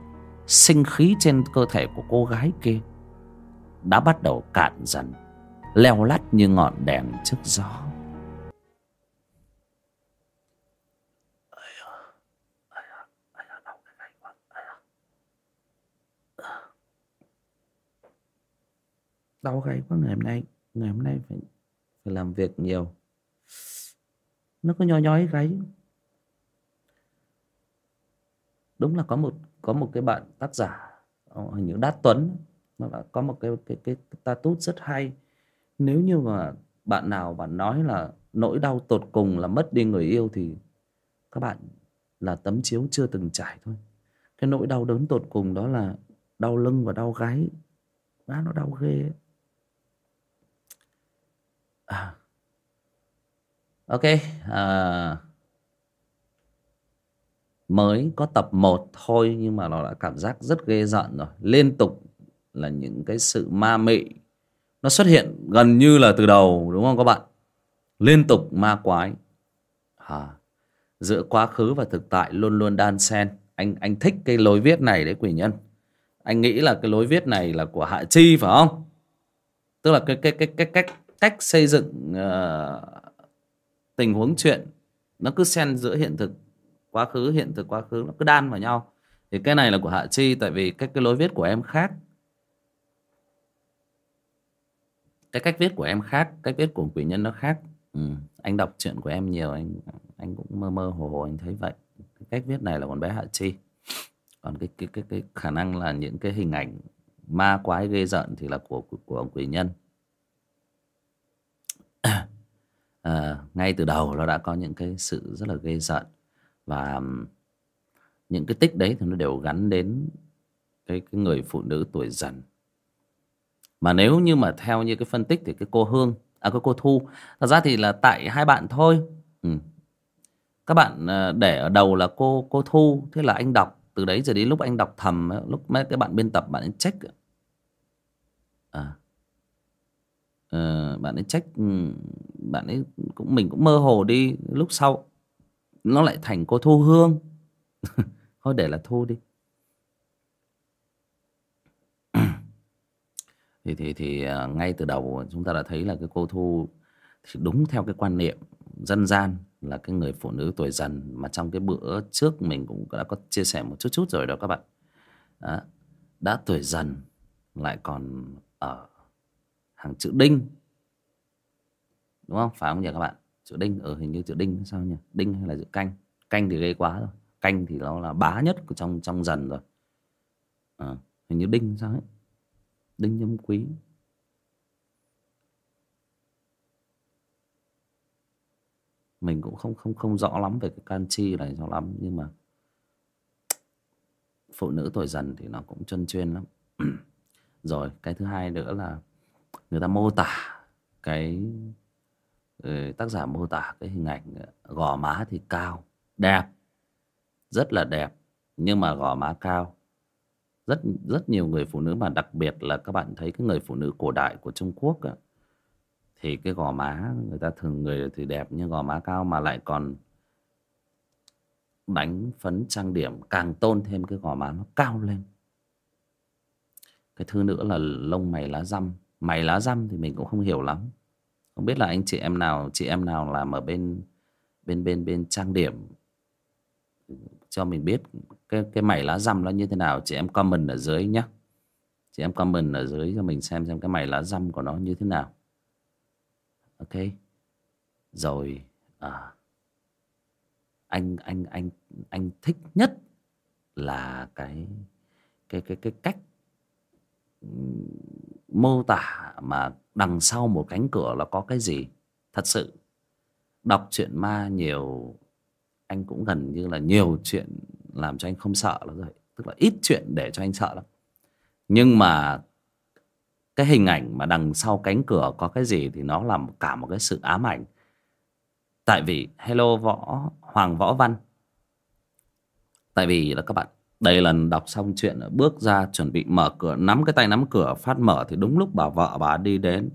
sinh khí trên cơ thể của cô gái kia đã bắt đầu cạn dần, leo lắt như ngọn đèn trước gió. Đau gáy quá, ngày hôm nay, ngày hôm nay phải phải làm việc nhiều. Nó có nhói nhói gáy đúng là có một có một cái bạn tác giả ờ, hình như Đát Tuấn nó đã có một cái cái cái status rất hay. Nếu như mà bạn nào bạn nói là nỗi đau tột cùng là mất đi người yêu thì các bạn là tấm chiếu chưa từng trải thôi. Cái nỗi đau đớn tột cùng đó là đau lưng và đau gáy. Má nó đau ghê à. ok à, mới có tập 1 thôi nhưng mà nó đã cảm giác rất ghê giận rồi. Liên tục là những cái sự ma mị nó xuất hiện gần như là từ đầu đúng không các bạn? Liên tục ma quái. À, giữa quá khứ và thực tại luôn luôn đan xen. Anh anh thích cái lối viết này đấy quỷ nhân. Anh nghĩ là cái lối viết này là của hạ chi phải không? Tức là cái cái cái cái cách cách xây dựng uh, tình huống chuyện nó cứ xen giữa hiện thực quá khứ hiện thực quá khứ nó cứ đan vào nhau. Thì cái này là của hạ chi tại vì cái cái lối viết của em khác. Cái cách viết của em khác cách viết của quỷ nhân nó khác. Ừ. anh đọc chuyện của em nhiều anh anh cũng mơ mơ hồ hồ anh thấy vậy. Cái cách viết này là con bé hạ chi. Còn cái cái cái cái khả năng là những cái hình ảnh ma quái ghê rợn thì là của của, của ông quỷ nhân. [coughs] À, ngay từ đầu nó đã có những cái sự rất là ghê rợn và những cái tích đấy thì nó đều gắn đến cái, cái người phụ nữ tuổi dần. Mà nếu như mà theo như cái phân tích thì cái cô hương à cái cô thu thật ra thì là tại hai bạn thôi. Ừ. các bạn ờ, để ở đầu là cô cô thu thế là anh đọc từ đấy giờ đến lúc anh đọc thầm lúc mấy cái bạn biên tập bạn ấy check à. Uh, bạn ấy check bạn ấy cũng mình cũng mơ hồ đi lúc sau nó lại thành cô thu hương. [laughs] Thôi để là thu đi. [clears throat] Thì thì thì à, ngay từ đầu chúng ta đã thấy là cái cô thu thì đúng theo cái quan niệm dân gian là cái người phụ nữ tuổi dần mà trong cái bữa trước mình cũng đã có chia sẻ một chút chút rồi đó các bạn. Đó. đã tuổi dần lại còn ở hàng chữ đinh. Đúng không? Phải không nhỉ các bạn? Chữ đinh ở ừ, hình như chữ đinh sao nhỉ? Đinh hay là chữ canh? Canh thì gây quá rồi. Canh thì nó là bá nhất của trong trong dần rồi. À, hình như đinh sao ấy? Đinh nhâm quý. Mình cũng không không không rõ lắm về cái can chi này cho lắm nhưng mà phụ nữ tuổi dần thì nó cũng chân chuyên lắm. [clears throat] Rồi cái thứ hai nữa là người ta mô tả cái Ừ, tác giả mô tả cái hình ảnh ờ, gò má thì cao đẹp rất là đẹp nhưng mà gò má cao. Rất rất nhiều người phụ nữ mà đặc biệt là các bạn thấy cái người phụ nữ cổ đại của Trung Quốc ấy, thì cái gò má người ta thường người thì đẹp nhưng gò má cao mà lại còn đánh phấn trang điểm càng tôn thêm cái gò má nó cao lên. Cái thứ nữa là lông mày lá răm. Mày lá răm thì mình cũng không hiểu lắm không biết là anh chị em nào chị em nào làm ở bên bên bên bên trang điểm? Cho mình biết cái cái mảy lá răm nó như thế nào chị em comment ở dưới nhé chị em comment ở dưới cho mình xem xem cái mảy lá răm của nó như thế nào. Ok. Rồi à, anh anh anh anh thích nhất là cái cái cái cái cách mô tả mà đằng sau một cánh cửa là có cái gì? Thật sự, đọc truyện ma nhiều, anh cũng gần như là nhiều chuyện làm cho anh không sợ lắm rồi. Tức là ít chuyện để cho anh sợ lắm. Nhưng mà cái hình ảnh mà đằng sau cánh cửa có cái gì thì nó là cả một cái sự ám ảnh. Tại vì, hello võ, hoàng võ văn. Tại vì là các bạn đây lần đọc xong chuyện, bước ra chuẩn bị mở cửa, nắm cái tay nắm cửa, phát mở thì đúng lúc bà vợ bà đi đến.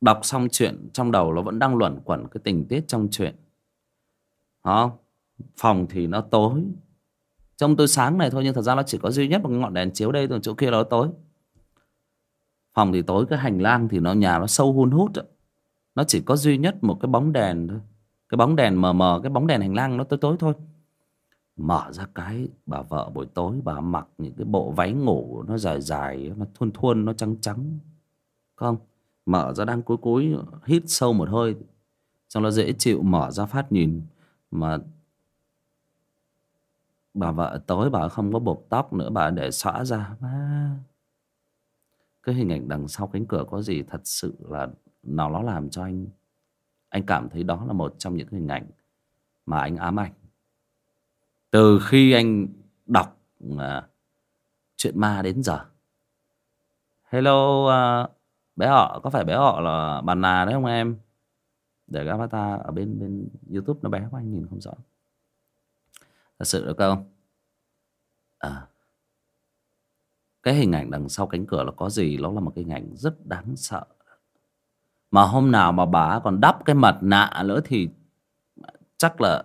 Đọc xong chuyện, trong đầu nó vẫn đang luẩn quẩn cái tình tiết trong chuyện. Không phòng thì nó tối. Trông tôi sáng này thôi, nhưng thật ra nó chỉ có duy nhất một cái ngọn đèn chiếu đây rồi chỗ kia nó tối. Phòng thì tối, cái hành lang thì nó, nhà nó sâu hun hút nó chỉ có duy nhất một cái bóng đèn thôi. Cái bóng đèn mờ mờ, cái bóng đèn hành lang nó tối tối thôi mở ra cái, bà vợ buổi tối bà mặc những cái bộ váy ngủ nó dài dài, nó thun thun nó trắng trắng. Không? Mở ra đang cúi cúi, hít sâu một hơi xong nó dễ chịu, mở ra phát nhìn. Mà bà vợ tối bà không có buộc tóc nữa, bà để xõa ra. À. cái hình ảnh đằng sau cánh cửa có gì thật sự là nào nó làm cho anh anh cảm thấy đó là một trong những hình ảnh mà anh ám ảnh từ khi anh đọc uh, chuyện ma đến giờ. Hello uh, bé họ có phải bé họ là bà nà đấy không em? Để các bác ta ở bên bên youtube nó bé quá anh nhìn không rõ. Thật sự được không? À cái hình ảnh đằng sau cánh cửa là có gì? Nó là một cái hình ảnh rất đáng sợ. Mà hôm nào mà bà còn đắp cái mặt nạ nữa thì chắc là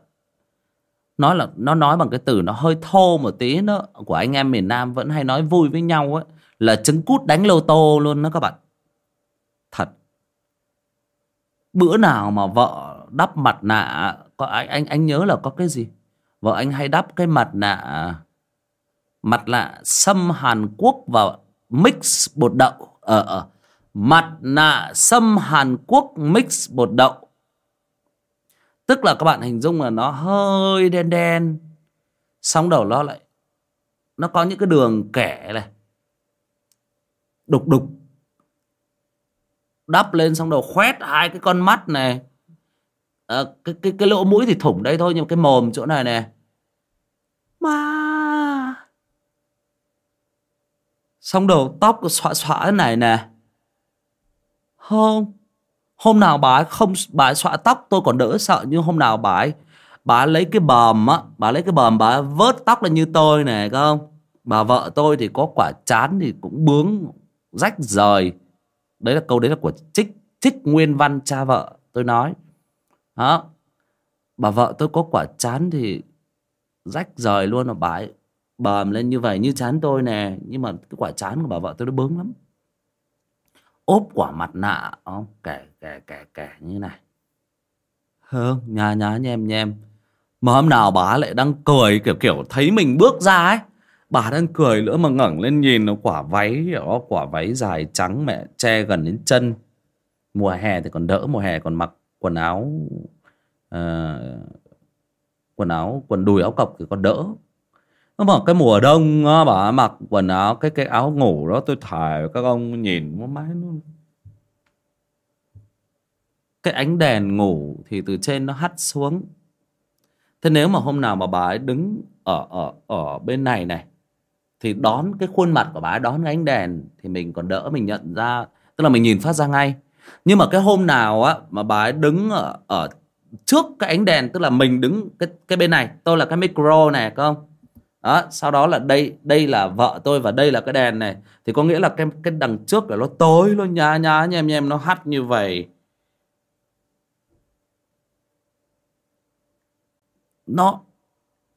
nói là, nó nói bằng cái từ nó hơi thô một tí nữa của anh em miền Nam vẫn hay nói vui với nhau ấy, là trứng cút đánh lô tô luôn đó các bạn. Thật. Bữa nào mà vợ đắp mặt nạ, có, anh anh anh nhớ là có cái gì? Vợ anh hay đắp cái mặt nạ mặt nạ xâm Hàn Quốc vào mix bột đậu ở ờ mặt nạ xâm Hàn Quốc mix bột đậu tức là các bạn hình dung là nó hơi đen đen xong đầu nó lại nó có những cái đường kẻ này đục đục đắp lên xong đầu khoét hai cái con mắt này. À, cái cái cái lỗ mũi thì thủng đây thôi nhưng cái mồm chỗ này nè. Ma. Xong đầu tóc xõa xõa này nè. Không hôm nào bà ấy không, bà ấy xõa tóc, tôi còn đỡ sợ nhưng hôm nào bà ấy bà ấy lấy cái bờm á, bà ấy lấy cái bờm, bà ấy vớt tóc lên như tôi này không bà vợ tôi thì có quả chán thì cũng bướng, rách rời. Đấy là câu đấy là của trích trích nguyên văn cha vợ tôi nói. Đó. Bà vợ tôi có quả chán thì rách rời luôn mà bà ấy bờm lên như vậy, như chán tôi nè. Nhưng mà cái quả chán của bà vợ tôi nó bướng lắm ốp quả mặt nạ ờ, không kẻ kẻ kẻ kẻ như này. Hơn nhà nhá nhem nhem. Mà hôm nào bà lại đang cười kiểu kiểu thấy mình bước ra ấy. Bà đang cười nữa mà ngẩng lên nhìn nó quả váy đó quả váy dài trắng mẹ che gần đến chân. Mùa hè thì còn đỡ mùa hè còn mặc quần áo uh, quần áo quần đùi áo cộc thì còn đỡ nó mà cái mùa đông á, bà mặc quần áo cái cái áo ngủ đó tôi thải các ông nhìn nó mái nó cái ánh đèn ngủ thì từ trên nó hắt xuống. Thế nếu mà hôm nào mà bà ấy đứng ở ở ở bên này này thì đón cái khuôn mặt của bà ấy đón cái ánh đèn thì mình còn đỡ mình nhận ra tức là mình nhìn phát ra ngay. Nhưng mà cái hôm nào á mà bà ấy đứng ở, ở trước cái ánh đèn tức là mình đứng cái cái bên này tôi là cái micro này không đó sau đó là đây đây là vợ tôi và đây là cái đèn này. Thì có nghĩa là cái cái đằng trước là nó tối nó nhá nhá nhem nhem nó hắt như vậy. Nó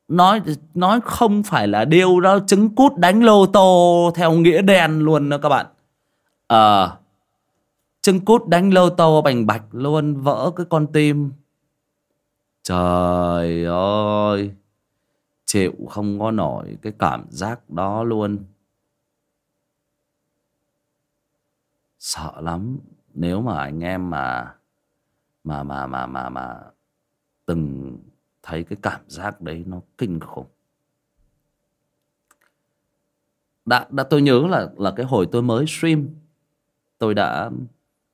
nói nói không phải là điêu đó trứng cút đánh lô tô theo nghĩa đen luôn đó các bạn. Ờ à, trứng cút đánh lô tô bành bạch luôn vỡ cái con tim. Trời ơi chịu không có nổi cái cảm giác đó luôn. Sợ lắm, nếu mà anh em mà mà mà mà mà mà từng thấy cái cảm giác đấy nó kinh khủng. Đã đã tôi nhớ là là cái hồi tôi mới stream, tôi đã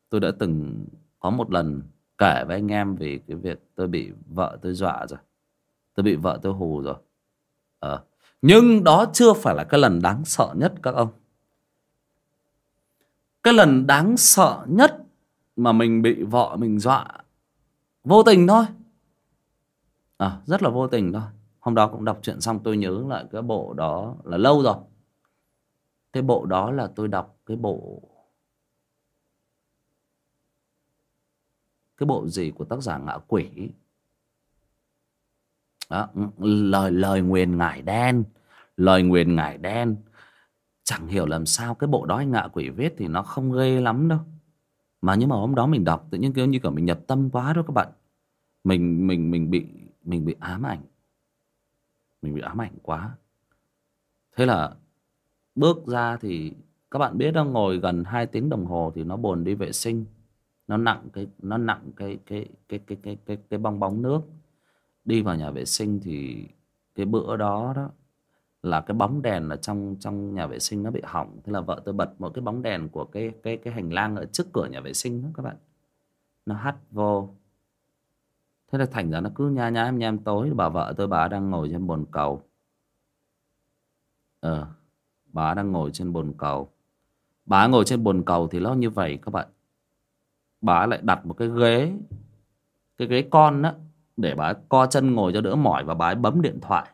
tôi đã từng có một lần kể với anh em về cái việc tôi bị vợ tôi dọa rồi. Tôi bị vợ tôi hù rồi ờ. Nhưng đó chưa phải là cái lần đáng sợ nhất các ông. Cái lần đáng sợ nhất mà mình bị vợ mình dọa vô tình thôi. À, rất là vô tình thôi. Hôm đó cũng đọc chuyện xong tôi nhớ lại cái bộ đó là lâu rồi. Cái bộ đó là tôi đọc cái bộ cái bộ gì của tác giả ngạ quỷ? Đó, ừ, lời lời nguyền ngải đen lời nguyền ngải đen. Chẳng hiểu làm sao cái bộ đó anh ngạ quỷ viết thì nó không ghê lắm đâu. Mà nhưng mà hôm đó mình đọc tự nhiên kiểu như kiểu mình nhập tâm quá đó các bạn. Mình mình mình bị mình bị ám ảnh. Mình bị ám ảnh quá. Thế là bước ra thì các bạn biết đang ngồi gần 2 tiếng đồng hồ thì nó buồn đi vệ sinh. Nó nặng cái nó nặng cái cái cái cái cái cái cái bong bóng nước đi vào nhà vệ sinh thì cái bữa đó đó là cái bóng đèn ở trong trong nhà vệ sinh nó bị hỏng. Thế là vợ tôi bật một cái bóng đèn của cái cái cái hành lang ở trước cửa nhà vệ sinh đó các bạn. Nó hắt vô. Thế là thành ra nó cứ nha nhá em nhem tối, bà vợ tôi, bà đang ngồi trên bồn cầu. Ờ bà đang ngồi trên bồn cầu. Bà ngồi trên bồn cầu thì nó như vậy các bạn. Bà lại đặt một cái ghế cái ghế con đó để bà co chân ngồi cho đỡ mỏi và bà ấy bấm điện thoại.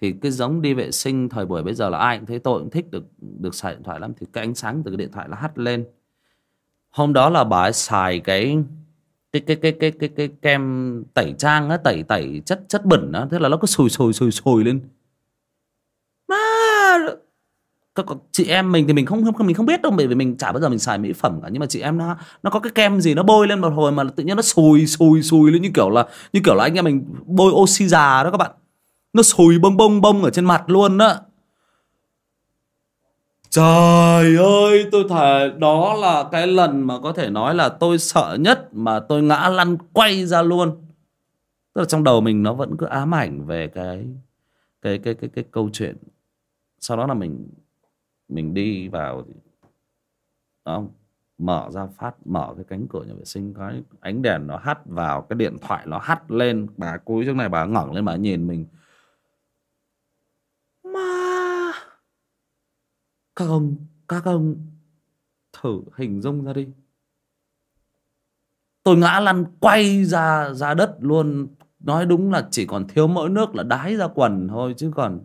Thì cái giống đi vệ sinh thời buổi bây giờ là ai cũng thấy tôi cũng thích được được xài điện thoại lắm. Thì cái ánh sáng từ cái điện thoại nó hắt lên. Hôm đó là bà ấy xài cái cái cái cái cái cái cái kem tẩy trang á, tẩy tẩy chất chất bẩn á. Thế là nó cứ sùi sùi sùi sùi lên. Mà các chị em mình thì mình không không mình không biết đâu, bởi vì mình chả bao giờ mình xài mỹ phẩm cả nhưng mà chị em nó nó có cái kem gì nó bôi lên một hồi mà tự nhiên nó sùi sùi sùi lên như kiểu là, như kiểu là anh em mình bôi oxy già đó các bạn nó sùi bông bông bông ở trên mặt luôn đó Trời ơi, tôi thề, đó là cái lần mà có thể nói là tôi sợ nhất mà tôi ngã lăn quay ra luôn. Tức là trong đầu mình nó vẫn cứ ám ảnh về cái cái cái cái cái câu chuyện. Sau đó là mình mình đi vào đó, mở ra phát mở cái cánh cửa nhà vệ sinh. Cái ánh đèn nó hắt vào cái điện thoại nó hắt lên. Bà cúi trước này bà ngẩng lên bà nhìn mình. Mà các ông các ông thử hình dung ra đi. Tôi ngã lăn quay ra ra đất luôn. Nói đúng là chỉ còn thiếu mỗi nước là đái ra quần thôi chứ còn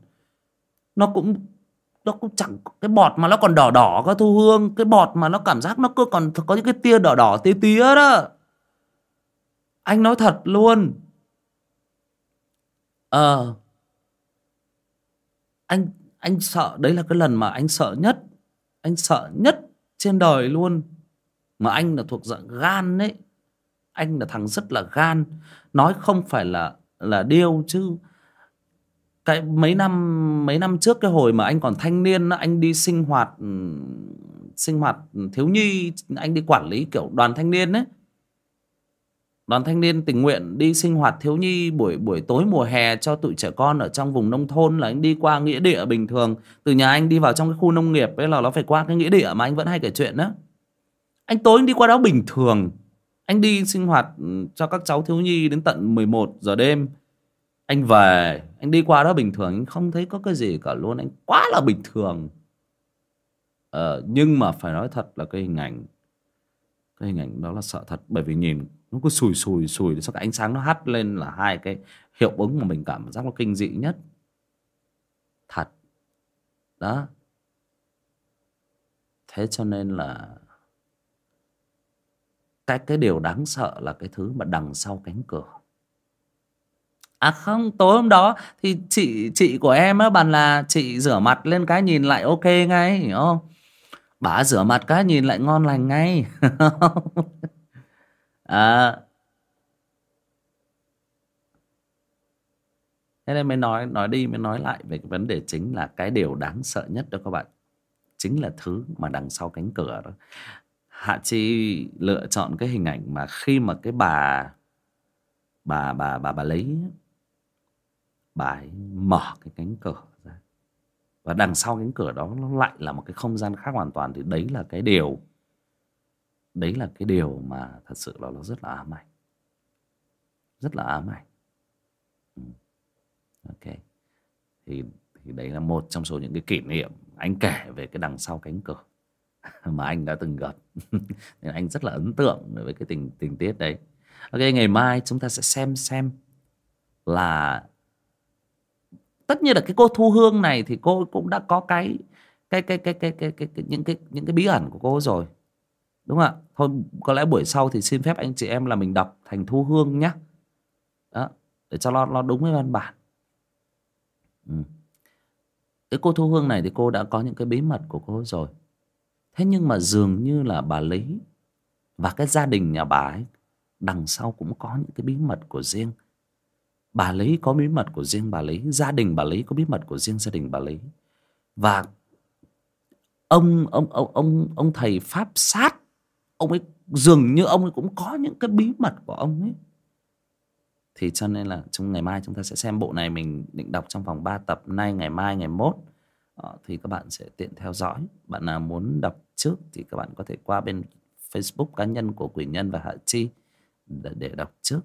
nó cũng nó cũng chẳng cái bọt mà nó còn đỏ đỏ có thu hương, cái bọt mà nó cảm giác nó cứ còn có những cái tia đỏ đỏ tía tía đó. Anh nói thật luôn. Ờ. Anh anh sợ, đấy là cái lần mà anh sợ nhất. Anh sợ nhất trên đời luôn. Mà anh là thuộc dạng gan đấy anh là thằng rất là gan. Nói không phải là là điêu chứ cái mấy năm mấy năm trước cái hồi mà anh còn thanh niên anh đi sinh hoạt sinh hoạt thiếu nhi anh đi quản lý kiểu đoàn thanh niên ấy. Đoàn thanh niên tình nguyện đi sinh hoạt thiếu nhi buổi buổi tối mùa hè cho tụi trẻ con ở trong vùng nông thôn là anh đi qua nghĩa địa bình thường. Từ nhà anh đi vào trong cái khu nông nghiệp ấy là nó phải qua cái nghĩa địa mà anh vẫn hay kể chuyện đó. Anh tối anh đi qua đó bình thường. Anh đi sinh hoạt cho các cháu thiếu nhi đến tận 11 giờ đêm anh về anh đi qua đó bình thường anh không thấy có cái gì cả luôn. Anh quá là bình thường. Ờ, nhưng mà phải nói thật là cái hình ảnh cái hình ảnh đó là sợ thật. Bởi vì nhìn nó cứ sùi sùi sùi sau cái ánh sáng nó hắt lên là hai cái hiệu ứng mà mình cảm giác nó kinh dị nhất. Thật. Đó. Thế cho nên là cái cái điều đáng sợ là cái thứ mà đằng sau cánh cửa. À không, tối hôm đó thì chị chị của em á bàn là chị rửa mặt lên cái nhìn lại ok ngay, hiểu không? Bà rửa mặt cái nhìn lại ngon lành ngay. [laughs] à. Thế nên mới nói nói đi mới nói lại về cái vấn đề chính là cái điều đáng sợ nhất đó các bạn. Chính là thứ mà đằng sau cánh cửa đó. Hạ Chi lựa chọn cái hình ảnh mà khi mà cái bà bà bà bà bà lấy bà ấy mở cái cánh cửa ra. Và đằng sau cánh cửa đó nó lại là một cái không gian khác hoàn toàn, thì đấy là cái điều, đấy là cái điều mà thật sự là nó rất là ám ảnh. Rất là ám ảnh. Ừ. ok. Thì thì đấy là một trong số những cái kỷ niệm anh kể về cái đằng sau cánh cửa [laughs] mà anh đã từng gặp. [laughs] Nên anh rất là ấn tượng với cái tình tình tiết đấy. Ok, ngày mai chúng ta sẽ xem xem là tất nhiên là cái cô thu hương này thì cô cũng đã có cái cái cái cái cái cái, cái, cái những cái những cái bí ẩn của cô rồi. Đúng không ạ? Thôi có lẽ buổi sau thì xin phép anh chị em là mình đọc thành thu hương nhé đó để cho nó nó đúng với văn bản. Ừ. cái cô thu hương này thì cô đã có những cái bí mật của cô rồi. Thế nhưng mà dường như là bà lý và cái gia đình nhà bà ấy đằng sau cũng có những cái bí mật của riêng bà lấy có bí mật của riêng bà lấy gia đình bà lấy có bí mật của riêng gia đình bà lấy. Và ông ông ông ông ông thầy pháp sát ông ấy dường như ông ấy cũng có những cái bí mật của ông ấy. Thì cho nên là trong ngày mai chúng ta sẽ xem bộ này mình định đọc trong vòng 3 tập nay ngày mai ngày mốt. Ờ, thì các bạn sẽ tiện theo dõi. Bạn nào muốn đọc trước thì các bạn có thể qua bên Facebook cá nhân của Quỷ Nhân và Hạ Chi để, để đọc trước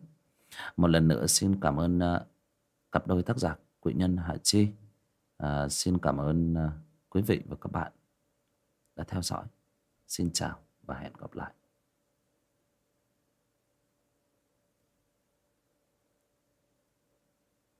một lần nữa xin cảm ơn à, cặp đôi tác giả Quỹ Nhân Hạ Chi. À, Xin cảm ơn à, quý vị và các bạn đã theo dõi. Xin chào và hẹn gặp lại.